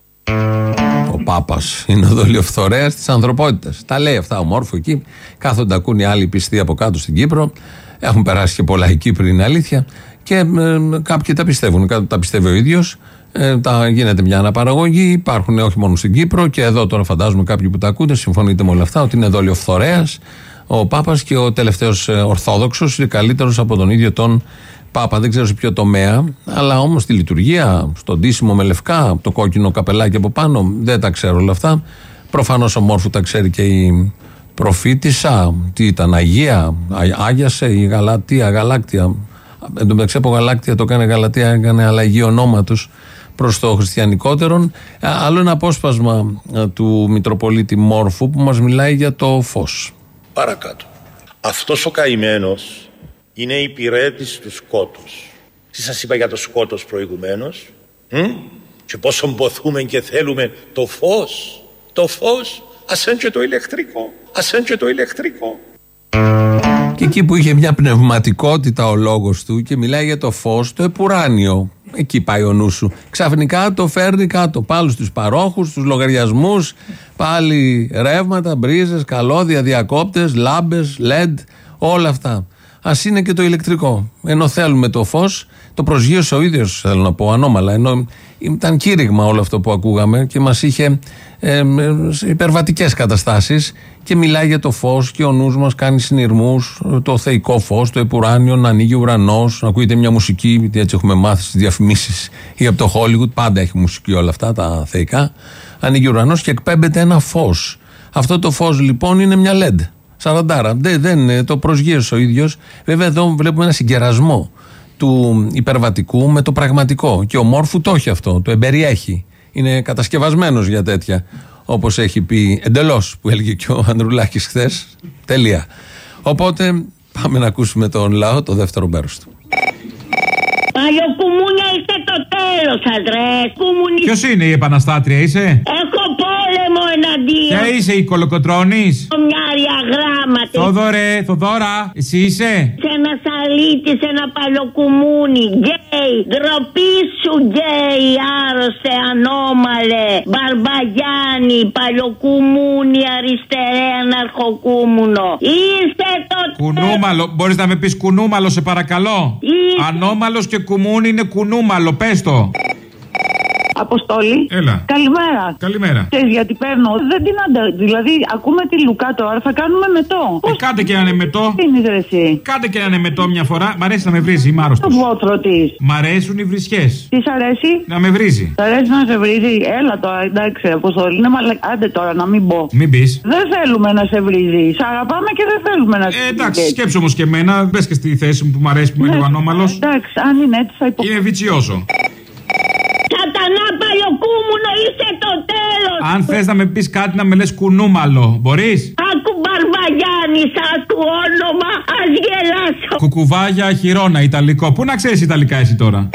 Πάπας είναι ο δολιοφθορέα της ανθρωπότητας. Τα λέει αυτά ομόρφο εκεί. Κάθονται ακούν οι άλλοι πιστοί από κάτω στην Κύπρο. Έχουν περάσει και πολλά η Κύπρη, είναι αλήθεια. Και ε, κάποιοι τα πιστεύουν. Κάτι τα πιστεύει ο ίδιος. Ε, τα, γίνεται μια αναπαραγωγή. Υπάρχουν όχι μόνο στην Κύπρο και εδώ τώρα φαντάζομαι κάποιοι που τα ακούτε, συμφωνείτε με όλα αυτά, ότι είναι δολιοφθορέα ο Πάπας και ο τελευταίος Ορθόδοξος είναι καλύτερος από τον ίδιο τον Πάπα. Δεν ξέρω σε ποιο τομέα, αλλά όμως στη λειτουργία, στον τίσιμο με λευκά, το κόκκινο καπελάκι από πάνω, δεν τα ξέρω όλα αυτά. Προφανώς ο Μόρφου τα ξέρει και η προφήτησα. Τι ήταν, Αγία, Α- Άγιασε, η Γαλατεία, Γαλάκτια. Εν τω μεταξύ από Γαλάκτια το έκανε Γαλατεία, έκανε αλλαγή ονόματος προς το χριστιανικότερον. Α, Άλλο ένα απόσπασμα ε, του Μητροπολίτη Μόρφου που μας μιλάει για το φως.
Παρακάτω. Αυτός ο καημένος είναι υπηρέτης του σκότους. Τι σας είπα για το σκότος προηγουμένως; Μ; Και πόσο μποθούμε και θέλουμε το φως. Το φως. Ας είναι και το ηλεκτρικό. Ας είναι και το ηλεκτρικό.
Και εκεί που είχε μια πνευματικότητα ο λόγος του και μιλάει για το φως, το επουράνιο. Εκεί πάει ο νους σου. Ξαφνικά το φέρνει κάτω. Πάλι στους παρόχους, στους λογαριασμούς, πάλι ρεύματα, μπρίζες, καλώδια, διακόπτες, λάμπες, LED, όλα αυτά. Α είναι και το ηλεκτρικό. Ενώ θέλουμε το φως, το προσγείωσε ο ίδιος, θέλω να πω, ανώμαλα. Ενώ ήταν κήρυγμα όλο αυτό που ακούγαμε και μας είχε ε, υπερβατικές καταστάσεις και μιλάει για το φως και ο νους μας κάνει συνειρμούς, το θεϊκό φως, το επουράνιο, να ανοίγει ο ουρανός, να ακούγεται μια μουσική, γιατί έτσι έχουμε μάθει στις διαφημίσεις ή από το Hollywood, πάντα έχει μουσική όλα αυτά τα θεϊκά. Ανοίγει ο ουρανός και εκπέμπεται ένα φως. Αυτό το φως λοιπόν είναι μια LED. Σαραντάρα. Δεν, δεν ε, το προσγείωσε ο ίδιος. Βέβαια, εδώ βλέπουμε ένα συγκερασμό του υπερβατικού με το πραγματικό. Και ο Μόρφου το έχει αυτό. Το εμπεριέχει. Είναι κατασκευασμένος για τέτοια. Όπως έχει πει εντελώς, που έλεγε και ο Ανδρουλάκης χθες. Τελεία. Οπότε πάμε να ακούσουμε τον λαό, το δεύτερο μέρος του.
Παλιοκουμούνια είστε το τέλος σας ρε. Κουμουνι...
Ποιος είναι η επαναστάτρια, είσαι;
Έχω πόλεμο εναντίον.
Ποια είσαι η κολοκοτρόνη;
Μια αριαγράμματη.
Θόδωρε, Θοδώρα, εσύ είσαι;
Σε ένα σαλίτι, σε ένα παλιοκουμούνι. Γκέι. Ντροπή σου γκέι. Άρρωστε, ανώμαλε. Μπαρμπαγιάννη. Παλιοκουμούνι. Αριστερέ αναρχοκούμουνο. Είστε το
Κουνούμαλο, μπορείς να με πεις κουνούμαλο, σε παρακαλώ;
Είσαι.
Ανώμαλος και κουμούνι είναι κουνούμαλο, πες το.
Αποστόλη.
Έλα.
Καλημέρα.
Καλημέρα.
Ξέρεις γιατί παίρνω; Δεν την αντα... Δηλαδή, ακούμε τη Λουκά τώρα, θα κάνουμε μετό.
Ε, κάντε και ένα μετό.
Τι είναι ρε, εσύ;
Κάντε και ένα μετό μια φορά. Μ' αρέσει να με βρίζει, είμαι άρρωστο.
Το βότρο της.
Μ' αρέσουν οι βρισιέ.
Τι σ' αρέσει;
Να με βρίζει.
Σ' αρέσει να σε βρίζει. Έλα τώρα, εντάξει, Αποστόλη. Είναι μαλα... Άντε τώρα να μην πω.
Μην πεις.
Δεν θέλουμε να σε βρίζει. Σ' αγαπάμε και δεν θέλουμε να σε
Ε,
βρίζει.
εντάξει, σκέψου όμως και εμένα. Μπε και στη θέση μου που μου αρέσει που είμαι
Ναι,
λίγο ανώμαλος.
Εντάξει, αν είναι έτσι θα υπο...
Είμαι βιτσιόζο.
Σατανά παλιοκούμουνο. Είστε το τέλος.
Αν θες να με πεις κάτι να με λες κουνούμαλο, μπορείς;
Άκου Μπαρμπαγιάννη, άκου όνομα. Ας γελάσω.
Κουκουβάγια χειρόνα, Ιταλικό. Πού να ξέρεις Ιταλικά εσύ τώρα;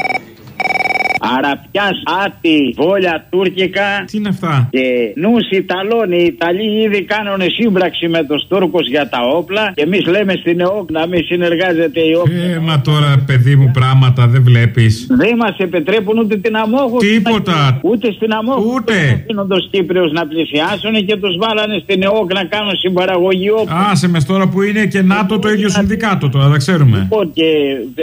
Αραπιάς, άτι, βόλια τουρκικά.
Τι είναι αυτά;
Και νου Ιταλών. Οι Ιταλοί ήδη κάνουν σύμπραξη με τους Τούρκους για τα όπλα. Και εμείς λέμε στην ΕΟΚ να μην συνεργάζεται η ΕΟΚ.
Ε, μα τώρα, παιδί μου, πράγματα δεν βλέπεις.
Δεν μας επιτρέπουν ούτε την αμόχους.
Τίποτα.
Ούτε στην αμόχους.
Ούτε.
Γίνονται τους Κύπριους να πλησιάσουν και τους βάλανε στην ΕΟΚ να κάνουν συμπαραγωγή όπλων.
Άσε μες τώρα που είναι και ΝΑΤΟ το ίδιο συνδικάτο τώρα, τα ξέρουμε.
Λοιπόν, και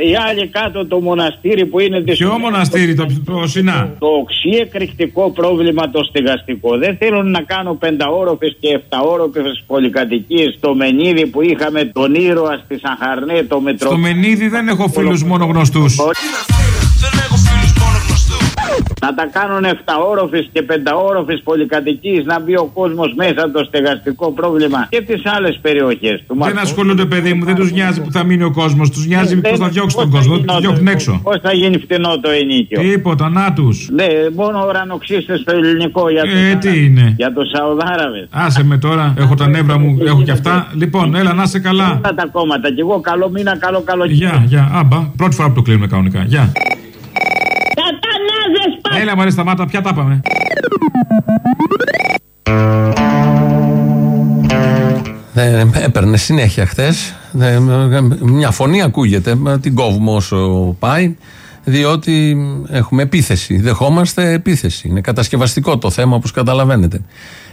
οι άλλοι κάτω το μοναστήρι που είναι. της-
Ποιο μοναστήρι, το, το Σινά.
Το οξύ εκρηκτικό πρόβλημα το στεγαστικό. Δεν θέλουν να κάνω πενταόροφες και εφταόροφες πολυκατοικίες στο Μενίδη που είχαμε τον ήρωα στη Σαχαρνέ, το μετρό.
Στο Μενίδη δεν έχω φίλους μόνο γνωστούς.
Να τα κάνουν εφταόροφες και πενταόροφες πολυκατοικίες, να μπει ο κόσμος μέσα το στεγαστικό πρόβλημα και τις άλλες περιοχές του
Δεν ασχολούνται, παιδί μου, δεν τους νοιάζει που θα μείνει ο κόσμος. Τους
Ε,
νοιάζει πώς θα διώξει τον κόσμο. Τους διώχνουν έξω.
Πώς θα γίνει φτηνό το ενίκιο.
Τίποτα, να τους.
Ναι, μόνο ουρανοξύστε στο ελληνικό για
Ε,
τους
τι είναι;
Για τους Σαουδάραβες.
Άσε με τώρα, έχω τα νεύρα μου, έχω και αυτά. Λοιπόν, έλα να είσαι καλά.
Όλα τα κόμματα. Και εγώ καλό μήνα, καλό καλό
Γεια, γεια, άμπα. Πρώτη φορά που το κλείνουμε κανονικά. Γεια.
Σατανάδες
Έλα, μωρέ, σταμάτα, πια τα πάμε.
Ε, έπαιρνε συνέχεια χθες. Μια φωνή ακούγεται, μα την κόβουμε όσο πάει. διότι έχουμε επίθεση. Δεχόμαστε επίθεση. Είναι κατασκευαστικό το θέμα, όπως καταλαβαίνετε.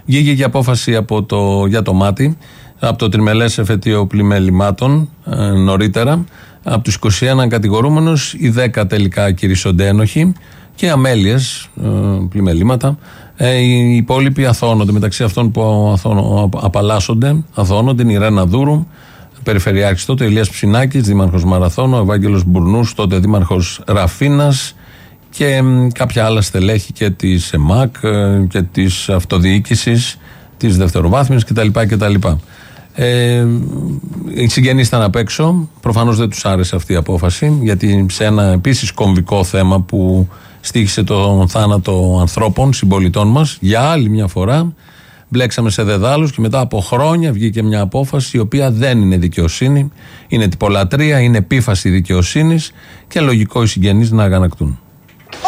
Βγήκε και απόφαση από το, για το μάτι, από το τριμελές εφετείο πλημελημάτων ε, νωρίτερα. Από τους 21 κατηγορούμενους, οι 10 τελικά κηρύσσονται ένοχοι και αμέλειες, ε, πλημελήματα. Ε, οι υπόλοιποι αθώνονται. Μεταξύ αυτών που αθώνω, απαλλάσσονται, αθώνονται είναι η Ρένα Δούρου, Περιφερειάρχης τότε, Ηλίας Ψινάκης, Δήμαρχος Μαραθώνου, ο Ευάγγελος Μπουρνούς, τότε Δήμαρχος Ραφίνας και κάποια άλλα στελέχη και της ΕΜΑΚ ε, και της αυτοδιοίκησης, της δευτεροβάθμιας κτλ. κτλ. Ε, οι συγγενείς ήταν απ' έξω. Προφανώς δεν τους άρεσε αυτή η απόφαση, γιατί σε ένα επίσης κομβικό θέμα που στήχησε τον θάνατο ανθρώπων, συμπολιτών μας, για άλλη μια φορά μπλέξαμε σε δεδάλους και μετά από χρόνια βγήκε μια απόφαση η οποία δεν είναι δικαιοσύνη, είναι τυπολατρεία, είναι επίφαση δικαιοσύνης και λογικό οι συγγενείς να αγανακτούν.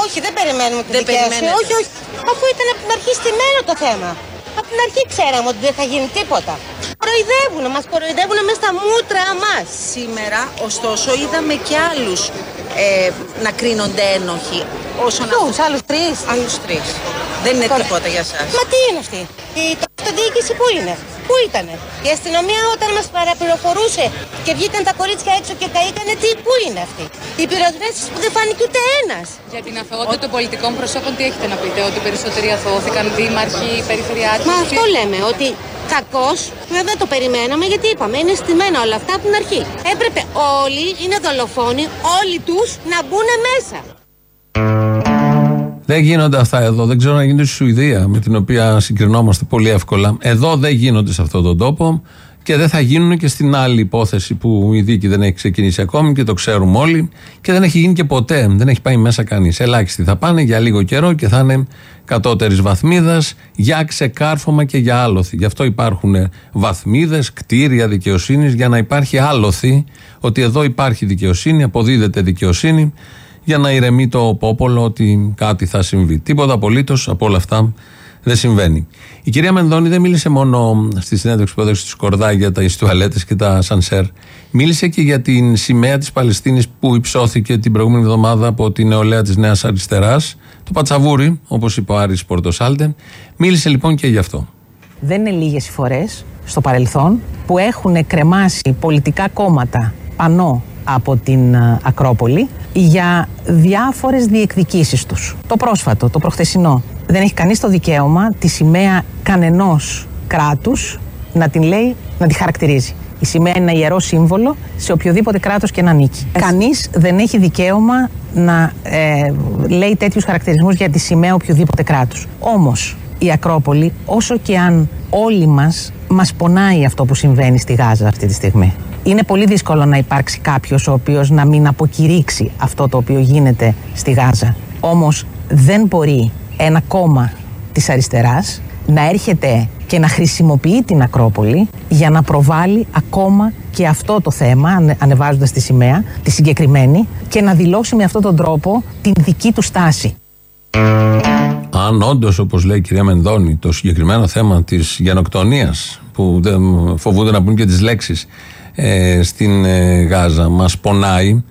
Όχι, δεν περιμένουμε τη δικαίωση. Όχι, όχι. Αφού ήταν από την αρχή στημένο το θέμα. Από την αρχή ξέραμε ότι δεν θα γίνει τίποτα. Κοροϊδεύουν, μας κοροϊδεύουν μέσα στα μούτρα μας.
Σήμερα, ωστόσο, είδαμε και άλλους ε, να κρίνονται ένοχοι. Όσον
Ποιους, άλλους τρεις.
Άλλους τρεις. Δεν είναι τίποτα για σας.
Μα τι είναι αυτή; Η αυτοδιοίκηση πού είναι; Πού ήτανε; Η αστυνομία όταν μας παραπληροφορούσε και βγήκαν τα κορίτσια έξω και καήκανε, τι, πού είναι αυτή; Οι πυροσβέστες που δεν φάνηκε ούτε ένας.
Για την αθωότητα των πολιτικών προσώπων τι έχετε να πείτε, ότι περισσότεροι αθωώθηκαν δήμαρχοι, περιφερειάρχοι.
Μα αυτό λέμε, ότι Κακώς, δεν το περιμέναμε γιατί είπαμε είναι στημένα όλα αυτά από την αρχή. Έπρεπε όλοι, είναι δολοφόνοι, όλοι τους να μπουν μέσα.
Δεν γίνονται αυτά εδώ. Δεν ξέρω να γίνεται στη Σουηδία, με την οποία συγκρινόμαστε πολύ εύκολα. Εδώ δεν γίνονται σε αυτόν τον τόπο και δεν θα γίνουν και στην άλλη υπόθεση που η δίκη δεν έχει ξεκινήσει ακόμη και το ξέρουμε όλοι και δεν έχει γίνει και ποτέ. Δεν έχει πάει μέσα κανείς. Ελάχιστοι θα πάνε για λίγο καιρό και θα είναι κατώτερης βαθμίδας για ξεκάρφωμα και για άλοθη. Γι' αυτό υπάρχουν βαθμίδες, κτίρια δικαιοσύνης για να υπάρχει άλοθη ότι εδώ υπάρχει δικαιοσύνη, αποδίδεται δικαιοσύνη για να ηρεμεί το πόπολο ότι κάτι θα συμβεί. Τίποτα απολύτως από όλα αυτά δεν συμβαίνει. Η κυρία Μενδώνη δεν μίλησε μόνο στη συνέντευξη που έδωσε στη Σκορδά για τα τουαλέτες και τα σανσέρ. Μίλησε και για την σημαία της Παλαιστίνης που υψώθηκε την προηγούμενη εβδομάδα από την νεολαία της Νέας Αριστεράς, το Πατσαβούρι, όπως είπε ο Άρης Πορτοσάλτε. Μίλησε λοιπόν και γι' αυτό.
Δεν είναι λίγες οι φορές στο παρελθόν που έχουν κρεμάσει πολιτικά κόμματα πανώ από την ε, Ακρόπολη για διάφορες διεκδικήσεις τους. Το πρόσφατο, το προχθεσινό. Δεν έχει κανείς το δικαίωμα τη σημαία κανενός κράτους να την λέει, να τη χαρακτηρίζει. Η σημαία είναι ένα ιερό σύμβολο σε οποιοδήποτε κράτος και να νίκει. Κανείς δεν έχει δικαίωμα να ε, λέει τέτοιους χαρακτηρισμούς για τη σημαία οποιοδήποτε κράτους. Όμως η Ακρόπολη, όσο και αν όλοι μας, μας πονάει αυτό που συμβαίνει στη Γάζα αυτή τη στιγμή είναι πολύ δύσκολο να υπάρξει κάποιος ο οποίος να μην αποκηρύξει αυτό το οποίο γίνεται στη Γάζα. Όμως δεν μπορεί ένα κόμμα της αριστεράς να έρχεται και να χρησιμοποιεί την Ακρόπολη για να προβάλλει ακόμα και αυτό το θέμα, ανεβάζοντας τη σημαία, τη συγκεκριμένη, και να δηλώσει με αυτόν τον τρόπο την δική του στάση.
Αν όντως, όπως λέει η κυρία Μενδώνη, το συγκεκριμένο θέμα της γενοκτονίας, που δεν φοβούνται να πούν και τις λέξεις, ε, στην ε, Γάζα μας πονάει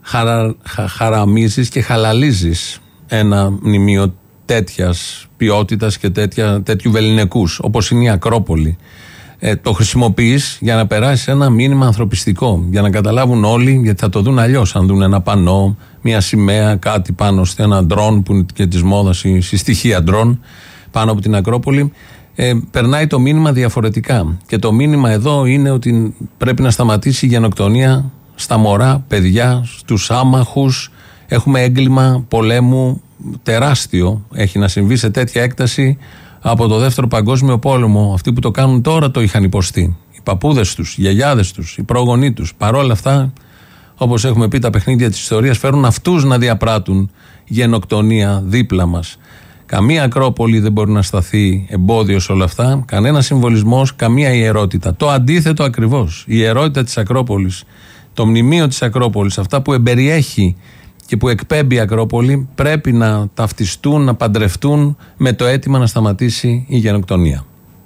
χαρα, χαραμίζεις και χαλαλίζεις ένα μνημείο τέτοιας ποιότητας και τέτοια, τέτοιου βεληνικούς, όπως είναι η Ακρόπολη. Ε, το χρησιμοποιείς για να περάσεις ένα μήνυμα ανθρωπιστικό. Για να καταλάβουν όλοι, γιατί θα το δουν αλλιώς. Αν δουν ένα πανό, μια σημαία, κάτι πάνω σε ένα ντρόν που είναι και της μόδας, η συστοιχεία ντρόν πάνω από την Ακρόπολη ε, περνάει το μήνυμα διαφορετικά. Και το μήνυμα εδώ είναι ότι πρέπει να σταματήσει η γενοκτονία στα μωρά, παιδιά, στους άμαχους. Έχουμε έγκλημα πολέμου τεράστιο. Έχει να συμβεί σε τέτοια έκταση από το δεύτερο παγκόσμιο πόλεμο. Αυτοί που το κάνουν τώρα το είχαν υποστεί. Οι παππούδες τους, οι γιαγιάδες τους, οι πρόγονοί τους. Παρόλα αυτά, όπως έχουμε πει, τα παιχνίδια της ιστορίας φέρουν αυτούς να διαπράττουν γενοκτονία δίπλα μας. Καμία Ακρόπολη δεν μπορεί να σταθεί εμπόδιος σε όλα αυτά. Κανένα συμβολισμός, καμία ιερότητα. Το αντίθετο ακριβώς. Η ιερότητα της Ακρόπολης, το μνημείο της Ακρόπολης, αυτά που εμπεριέχει και που εκπέμπει η Ακρόπολη, πρέπει να ταυτιστούν, να παντρευτούν με το αίτημα να σταματήσει η γενοκτονία.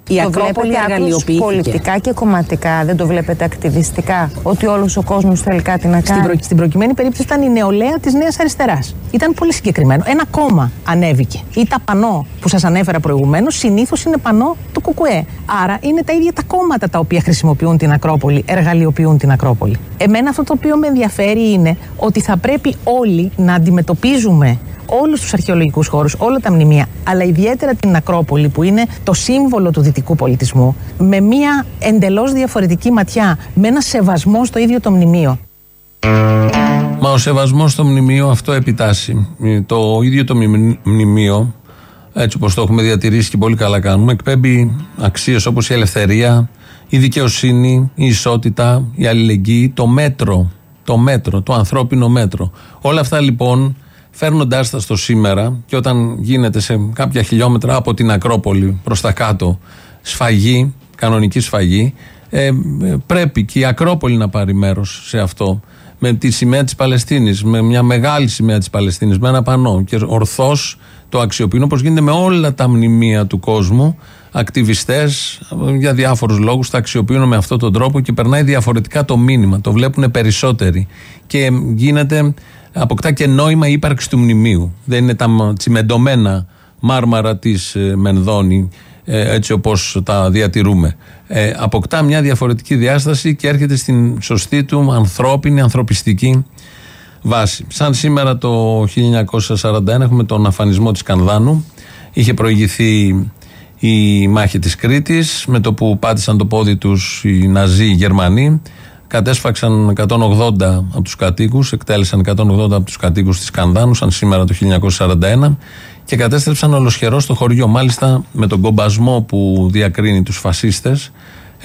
Η
το
Ακρόπολη
βλέπετε άκρως
εργαλειοποιήθηκε.
πολιτικά και κομματικά, δεν το βλέπετε ακτιβιστικά, ότι όλος ο κόσμος θέλει κάτι να
Στην,
κάνει.
προ... στην προκειμένη περίπτωση ήταν η νεολαία της Νέας Αριστεράς. Ήταν πολύ συγκεκριμένο. Ένα κόμμα ανέβηκε. Ή τα πανό που σας ανέφερα προηγουμένως, συνήθως είναι πανό του Κουκουέ. Άρα είναι τα ίδια τα κόμματα τα οποία χρησιμοποιούν την Ακρόπολη, εργαλειοποιούν την Ακρόπολη. Εμένα αυτό το οποίο με ενδιαφέρει είναι ότι θα πρέπει όλοι να αντιμετωπίζουμε όλους τους αρχαιολογικούς χώρους, όλα τα μνημεία, αλλά ιδιαίτερα την Ακρόπολη που είναι το σύμβολο του δυτικού πολιτισμού, με μια εντελώς διαφορετική ματιά, με ένα σεβασμό στο ίδιο το μνημείο.
Μα ο σεβασμός στο μνημείο αυτό επιτάσσει. Το ίδιο το μνημ- μνημείο, έτσι όπως το έχουμε διατηρήσει και πολύ καλά κάνουμε, εκπέμπει αξίες όπως η ελευθερία, η δικαιοσύνη, η ισότητα, η αλληλεγγύη, το μέτρο. Το μέτρο, το ανθρώπινο μέτρο. Όλα αυτά λοιπόν, φέρνοντάς τα στο σήμερα και όταν γίνεται σε κάποια χιλιόμετρα από την Ακρόπολη προς τα κάτω σφαγή, κανονική σφαγή, ε, ε, πρέπει και η Ακρόπολη να πάρει μέρος σε αυτό. Με τη σημαία της Παλαιστίνης, με μια μεγάλη σημαία της Παλαιστίνης, με ένα πανό. Και ορθώς το αξιοποιούν όπως γίνεται με όλα τα μνημεία του κόσμου. Ακτιβιστές για διάφορους λόγους τα αξιοποιούν με αυτόν τον τρόπο και περνάει διαφορετικά το μήνυμα. Το βλέπουν περισσότεροι. Και γίνεται, αποκτά και νόημα η ύπαρξης του μνημείου. Δεν είναι τα μ- τσιμεντωμένα μάρμαρα της Μενδώνη ε, έτσι όπως τα διατηρούμε. Ε, αποκτά μια διαφορετική διάσταση και έρχεται στην σωστή του ανθρώπινη, ανθρωπιστική βάση. Σαν σήμερα το 1941 έχουμε τον αφανισμό της Κανδάνου. Είχε προηγηθεί η μάχη της Κρήτης με το που πάτησαν το πόδι τους οι Ναζί οι Γερμανοί. Κατέσφαξαν 180 από τους κατοίκους, εκτέλεσαν 180 από τους κατοίκους της Κανδάνου σαν σήμερα το 1941 και κατέστρεψαν ολοσχερό στο χωριό. Μάλιστα με τον κομπασμό που διακρίνει τους φασίστες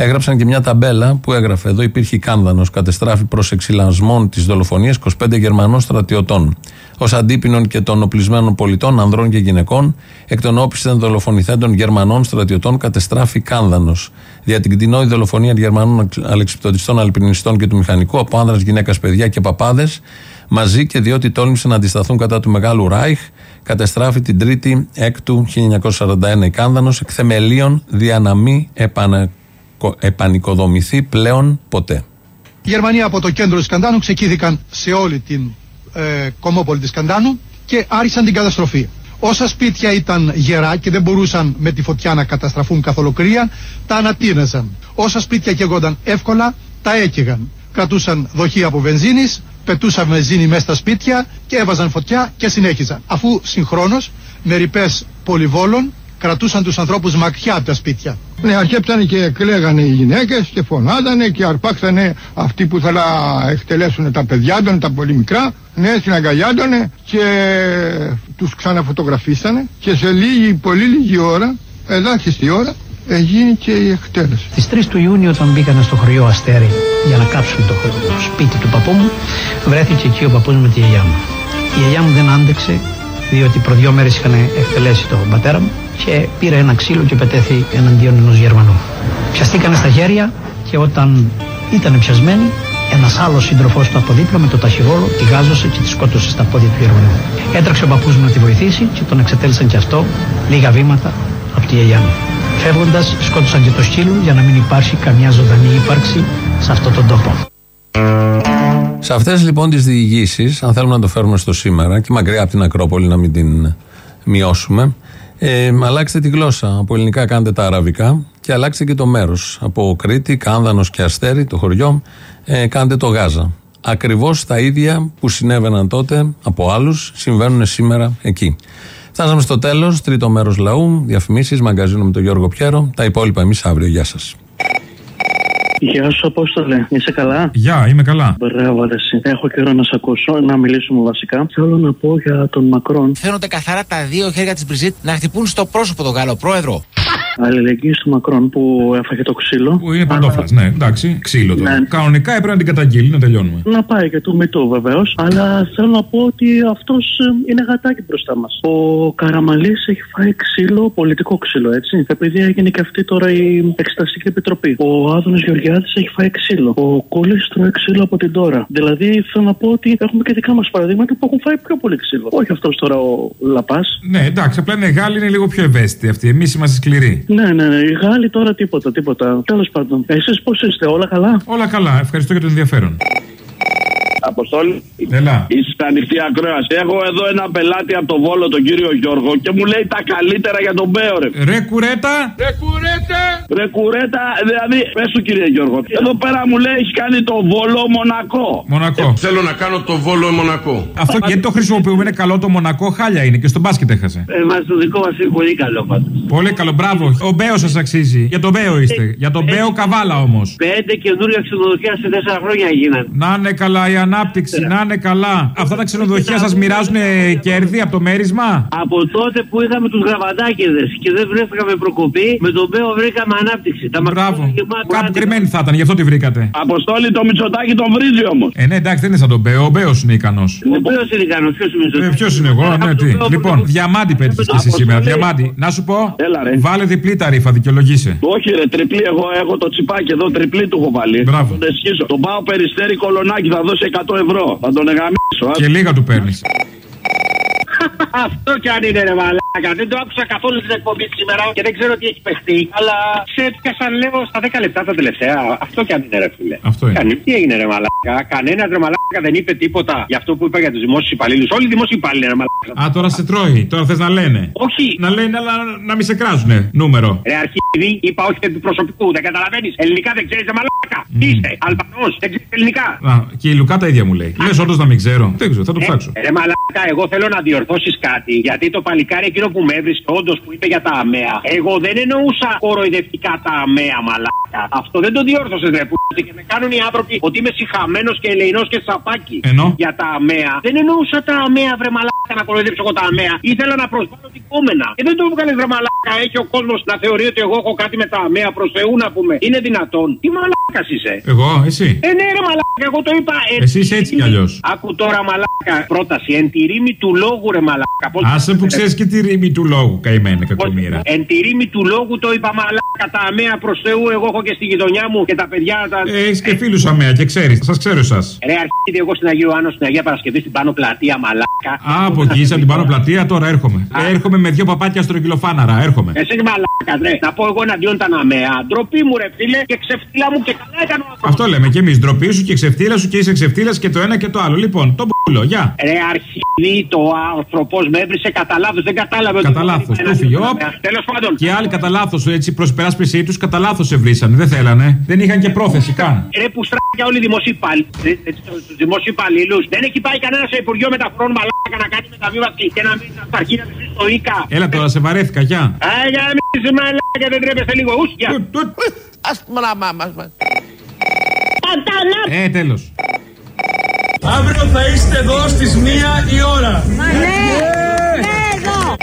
έγραψαν και μια ταμπέλα που έγραφε εδώ υπήρχε Κάνδανος, κατεστράφει προς εξυλασμών της δολοφονίας 25 Γερμανών στρατιωτών. Ω αντίπινων και των οπλισμένων πολιτών, ανδρών και γυναικών, εκ των όπισθεν δολοφονηθέντων Γερμανών στρατιωτών κατεστράφει Κάνδανος. Δια την κτηνόη δολοφονία Γερμανών αλεξιπτωτιστών, αλπινιστών και του μηχανικού, από άνδρας, γυναίκας, παιδιά και παπάδες, μαζί και διότι τόλμησαν να αντισταθούν κατά του Μεγάλου Ράιχ, κατεστράφει την 3η έκτου 1941 η Κάνδανος, εκ θεμελίων δια να μη επανακο- επανοικοδομηθεί πλέον ποτέ.
Οι Γερμανοί από το κέντρο της Σκανδάνου ξεκίνηκαν σε όλη την ε, κομμόπολη της Σκανδάνου και άρχισαν την καταστροφή. Όσα σπίτια ήταν γερά και δεν μπορούσαν με τη φωτιά να καταστραφούν καθ' ολοκλήρια, τα ανατείναζαν. Όσα σπίτια καίγονταν εύκολα, τα έκαιγαν. Κρατούσαν δοχεία από βενζίνης, πετούσαν βενζίνη μέσα στα σπίτια και έβαζαν φωτιά και συνέχιζαν. Αφού συγχρόνως με ρηπές πολυβόλων κρατούσαν τους ανθρώπους μακριά από τα σπίτια.
Ναι, αρχέψανε και κλαίγανε οι γυναίκες και φωνάζανε και αρπάξανε αυτοί που θα εκτελέσουν τα παιδιά των, τα πολύ μικρά. Ναι, συναγκαλιάντωνε και τους ξαναφωτογραφίσανε και σε λίγη, πολύ λίγη ώρα, ελάχιστη ώρα, έγινε και η εκτέλεση.
Στις 3 του Ιούνιου όταν μπήκανε στο χωριό Αστέρι για να κάψουν το χω- σπίτι του παππού μου βρέθηκε εκεί ο παππούς μου με τη γιαγιά μου. Η γιαγιά μου δεν άντεξε διότι προ δύο μέρες είχαν εκτελέσει τον πατέρα μου και πήρε ένα ξύλο και πετέθη εναντίον ενός Γερμανού. Πιαστήκανε στα χέρια και όταν ήταν πιασμένοι ένας άλλος σύντροφός του από δίπλα με το ταχυγόλο τη γάζωσε και τη σκότωσε στα πόδια του Γερμανού. Έτρεξε ο παππούς μου να τη βοηθήσει και τον εξετέλισαν και αυτό λίγα βήματα από τη γιαγιά μου. Φεύγοντας σκότωσαν και το σκύλο για να μην υπάρχει καμιά ζωντανή ύπαρξη σε αυτόν τον τόπο.
Σε αυτές λοιπόν τις διηγήσεις, αν θέλουμε να το φέρουμε στο σήμερα και μακριά από την Ακρόπολη να μην την μειώσουμε, ε, αλλάξτε τη γλώσσα. Από ελληνικά κάντε τα αραβικά και αλλάξτε και το μέρος. Από Κρήτη, Κάνδανος και Αστέρι, το χωριό, ε, κάντε το Γάζα. Ακριβώς τα ίδια που συνέβαιναν τότε από άλλους συμβαίνουν σήμερα εκεί. Φτάσαμε στο τέλος, τρίτο μέρος λαού, διαφημίσεις, μαγκαζίνο με τον Γιώργο Πιέρο. Τα υπόλοιπα εμείς αύριο. Γεια σας.
Γεια σου, Απόστολε. Είσαι καλά;
Γεια, είμαι καλά.
Μπράβο, ρε, εσύ. Έχω καιρό να σε ακούσω, να μιλήσουμε βασικά. Θέλω να πω για τον Μακρόν.
Φαίνονται καθαρά τα δύο χέρια της Μπριζίτ να χτυπούν στο πρόσωπο τον Γάλλο πρόεδρο.
Αλληλεγγύη στο Μακρόν που έφαγε το ξύλο.
Που είναι παντόφλας, ναι, εντάξει, ξύλο τώρα.
Ναι.
Κανονικά έπρεπε να την καταγγείλει, να τελειώνουμε.
Να πάει και του Μητού βεβαίως. Αλλά θέλω να πω ότι αυτός είναι γατάκι μπροστά μας. Ο Καραμαλής έχει φάει ξύλο, πολιτικό ξύλο, έτσι. Επειδή έγινε και αυτή τώρα η Εξεταστική Επιτροπή. Ο Άδωνος Γεωργιάδης έχει φάει ξύλο. Ο Κούλη τρώει ξύλο από την τώρα. Δηλαδή θέλω να πω ότι έχουμε και δικά μας παραδείγματα που έχουν φάει πιο πολύ ξύλο. Όχι αυτός τώρα ο Λαπάς.
Ναι, εντάξει, απλά είναι Γάλλοι, είναι λίγο πιο ευαίσθητοι αυτοί. Εμείς είμαστε σκληροί. Γάλλοι.
Ναι, ναι, ναι. Οι Γάλλοι τώρα τίποτα, τίποτα. Τέλος πάντων. Εσείς πώς είστε, όλα καλά;
Όλα καλά. Ευχαριστώ για το ενδιαφέρον.
Αποστόλη.
Έλα.
Είσαι στα ανοιχτή ακρόαση. Έχω εδώ ένα πελάτη από το Βόλο, τον κύριο Γιώργο, και μου λέει τα καλύτερα για τον Μπέο, ρε.
Ρε κουρέτα.
Ρε κουρέτα. Ρε κουρέτα, δηλαδή, πες του κύριε Γιώργο. Εδώ πέρα μου λέει έχεις κάνει το Βόλο Μονακό.
Μονακό.
θέλω να κάνω το Βόλο Μονακό.
Αυτό γιατί το χρησιμοποιούμε είναι καλό το Μονακό, χάλια είναι και στο μπάσκετ έχασε.
Ε, μας το δικό μας είναι πολύ καλό πάντως.
Πολύ καλό, μπράβο. Ο Μπέο σας αξίζει. Για τον Μπέο είστε. Για τον Μπέο καβάλα όμως.
Πέντε καινούργια ξενοδοχεία σε τέσσερα χρόνια γίνανε.
Να είναι καλά η ανάπτυξη, να είναι καλά. Αυτά τα ξενοδοχεία σας μοιράζουν κέρδη από το μέρισμα;
Από τότε που είχαμε τους γραβατάκιδε και δεν βρέθηκαμε προκοπή, με τον Μπέο βρήκαμε ανάπτυξη. Τα
Μπράβο. Κάπου κρυμμένη θα ήταν, γι' αυτό τη βρήκατε.
Αποστόλη το Μητσοτάκι τον βρίζει όμως.
Ε, ναι, εντάξει, δεν είναι σαν τον Μπέο. Ο Μπέος είναι ικανός.
Ο Μπέος είναι ικανός, ποιος είναι
Ε, Ποιος είναι εγώ, ναι, τι. Λοιπόν, διαμάντι πέτυχες και εσύ σήμερα. Διαμάντι. Να σου πω, βάλε διπλή ταρήφα, δικαιολογήσε.
Όχι, ρε, τριπλή. Εγώ έχω το τσιπάκι εδώ, τριπλή του έχω βάλει.
Μπράβο.
Θα τον εσχίσω. Τον πάω περιστέρι κολονάκι, θα δώσει 100 ευρώ. Θα τον εγαμίσω.
Και λίγα του παίρνεις.
Αυτό κι αν είναι ρε μαλάκα. Δεν το άκουσα καθόλου την εκπομπή σήμερα και δεν ξέρω τι έχει παιχτεί. Αλλά σε έπιασαν λέω στα 10 λεπτά τα τελευταία. Αυτό κι αν είναι ρε φίλε.
Αυτό είναι.
Κανεί- Τι έγινε ρε μαλάκα. Κανένας ρε μαλάκα δεν είπε τίποτα για αυτό που είπα για τους δημόσιους υπαλλήλους. Όλοι οι δημόσιοι υπάλληλοι ρε μαλάκα.
Α, τώρα σε τρώει. Τώρα θες να λένε.
Όχι.
Να λένε, αλλά να μην σε κράζουνε. Νούμερο.
Ρε αρχίδι, είπα όχι του προσωπικού. Δεν καταλαβαίνεις. Ελληνικά δεν ξέρεις ρε μαλάκα. Τι Είστε Αλβανός, δεν ξέρεις ελληνικά.
Α, και η Λουκά τα ίδια μου λέει. Λες όντως να μην ξέρω. Δεν ξέρω, θα το ψάξω.
Ε, ρε μαλάκα, εγώ θέλω να διορθώσεις κάτι. Γιατί το παλικάρι εκείνο που με έβρισκε, όντως που είπε για τα αμαία. Εγώ δεν εννοούσα κοροϊδευτικά τα αμαία, μαλάκα. Αυτό δεν το διόρθωσες, ρε που και με κάνουν οι άνθρωποι ότι είμαι συχαμένος και ελεηνός και σαπάκι.
Ενώ;
Για τα αμαία. Δεν εννοούσα τα αμαία, βρε μαλάκα, να κοροϊδέψω εγώ τα αμαία. Ήθελα να προσβάλλω την κόμενα. Και δεν το έβγαλες, βρε μαλάκα. Έχει ο κόσμος να θεωρεί ότι εγώ έχω κάτι με τα αμαία. Προς Θεού να πούμε. Είναι δυνατόν. Τι μαλάκας είσαι;
Εγώ, εσύ;
Ε, ναι, ρε μαλάκα, εγώ το είπα. εν
Εσύ είσαι έτσι κι αλλιώς.
Άκου τώρα μαλάκα πρόταση. Εν τη ρήμη του λόγου ρε μαλάκα. Πώς
Άσε που ξέρεις και τη ρήμη του λόγου, καημένη κακομήρα.
Εν τη ρήμη του λόγου το είπα μαλάκα τα αμαία προς Θεού. Εγώ έχω και στη γειτονιά μου και τα παιδιά τα.
Έχεις και φίλους αμαία και ξέρεις. Σας ξέρω εσάς.
Ρε αρχίδι εγώ στην Αγίου Άνω στην Αγία Παρασκευή στην πάνω πλατεία μαλάκα.
Α, από εκεί είσαι από την πάνω πλατεία, τώρα έρχομαι. Έρχομαι με δύο παπάτια στρογγυλοφάναρα, έρχομαι.
Εσύ μαλάκα, ρε. Να πω εγώ εναντίον τα αμαία. Ντροπή μου, ρε φίλε, και ξεφτύλα μου και καλά έκανε ο
Αυτό λέμε κι εμείς. Ντροπή σου και ξεφτύλα σου και είσαι ξεφτύλας και το ένα και το άλλο. Λοιπόν, τον πουλό, γεια.
Ρε αρχίδι το άνθρωπος με έβρισε κατά λάθος. Δεν κατάλαβε
Κατά λάθος. Του φύγει.
Τέλος πάντων.
Και άλλοι κατά λάθος, έτσι προς υπεράσπιση τους, κατά λάθος σε βρήσανε. Δεν θέλανε. Δεν είχαν και πρόθεση καν.
Ρε που στράγια όλοι οι δημοσίοι υπάλληλοι. Τους δημοσίοι υπαλλήλου. Δεν έχει πάει κανένας σε Υπουργείο Μεταφορών μαλάκα να κάνει μεταβίβαση και να μην στα αρχεία να στο ΙΚΑ.
Έλα τώρα, σε βαρέθηκα, γεια.
Α, για να μην μαλάκα δεν τρέπεστε λίγο. Ούσια.
Α πούμε να μα.
Ε, τέλος.
Αύριο θα είστε εδώ στις μία η ώρα.
Μα ναι, ναι εδώ.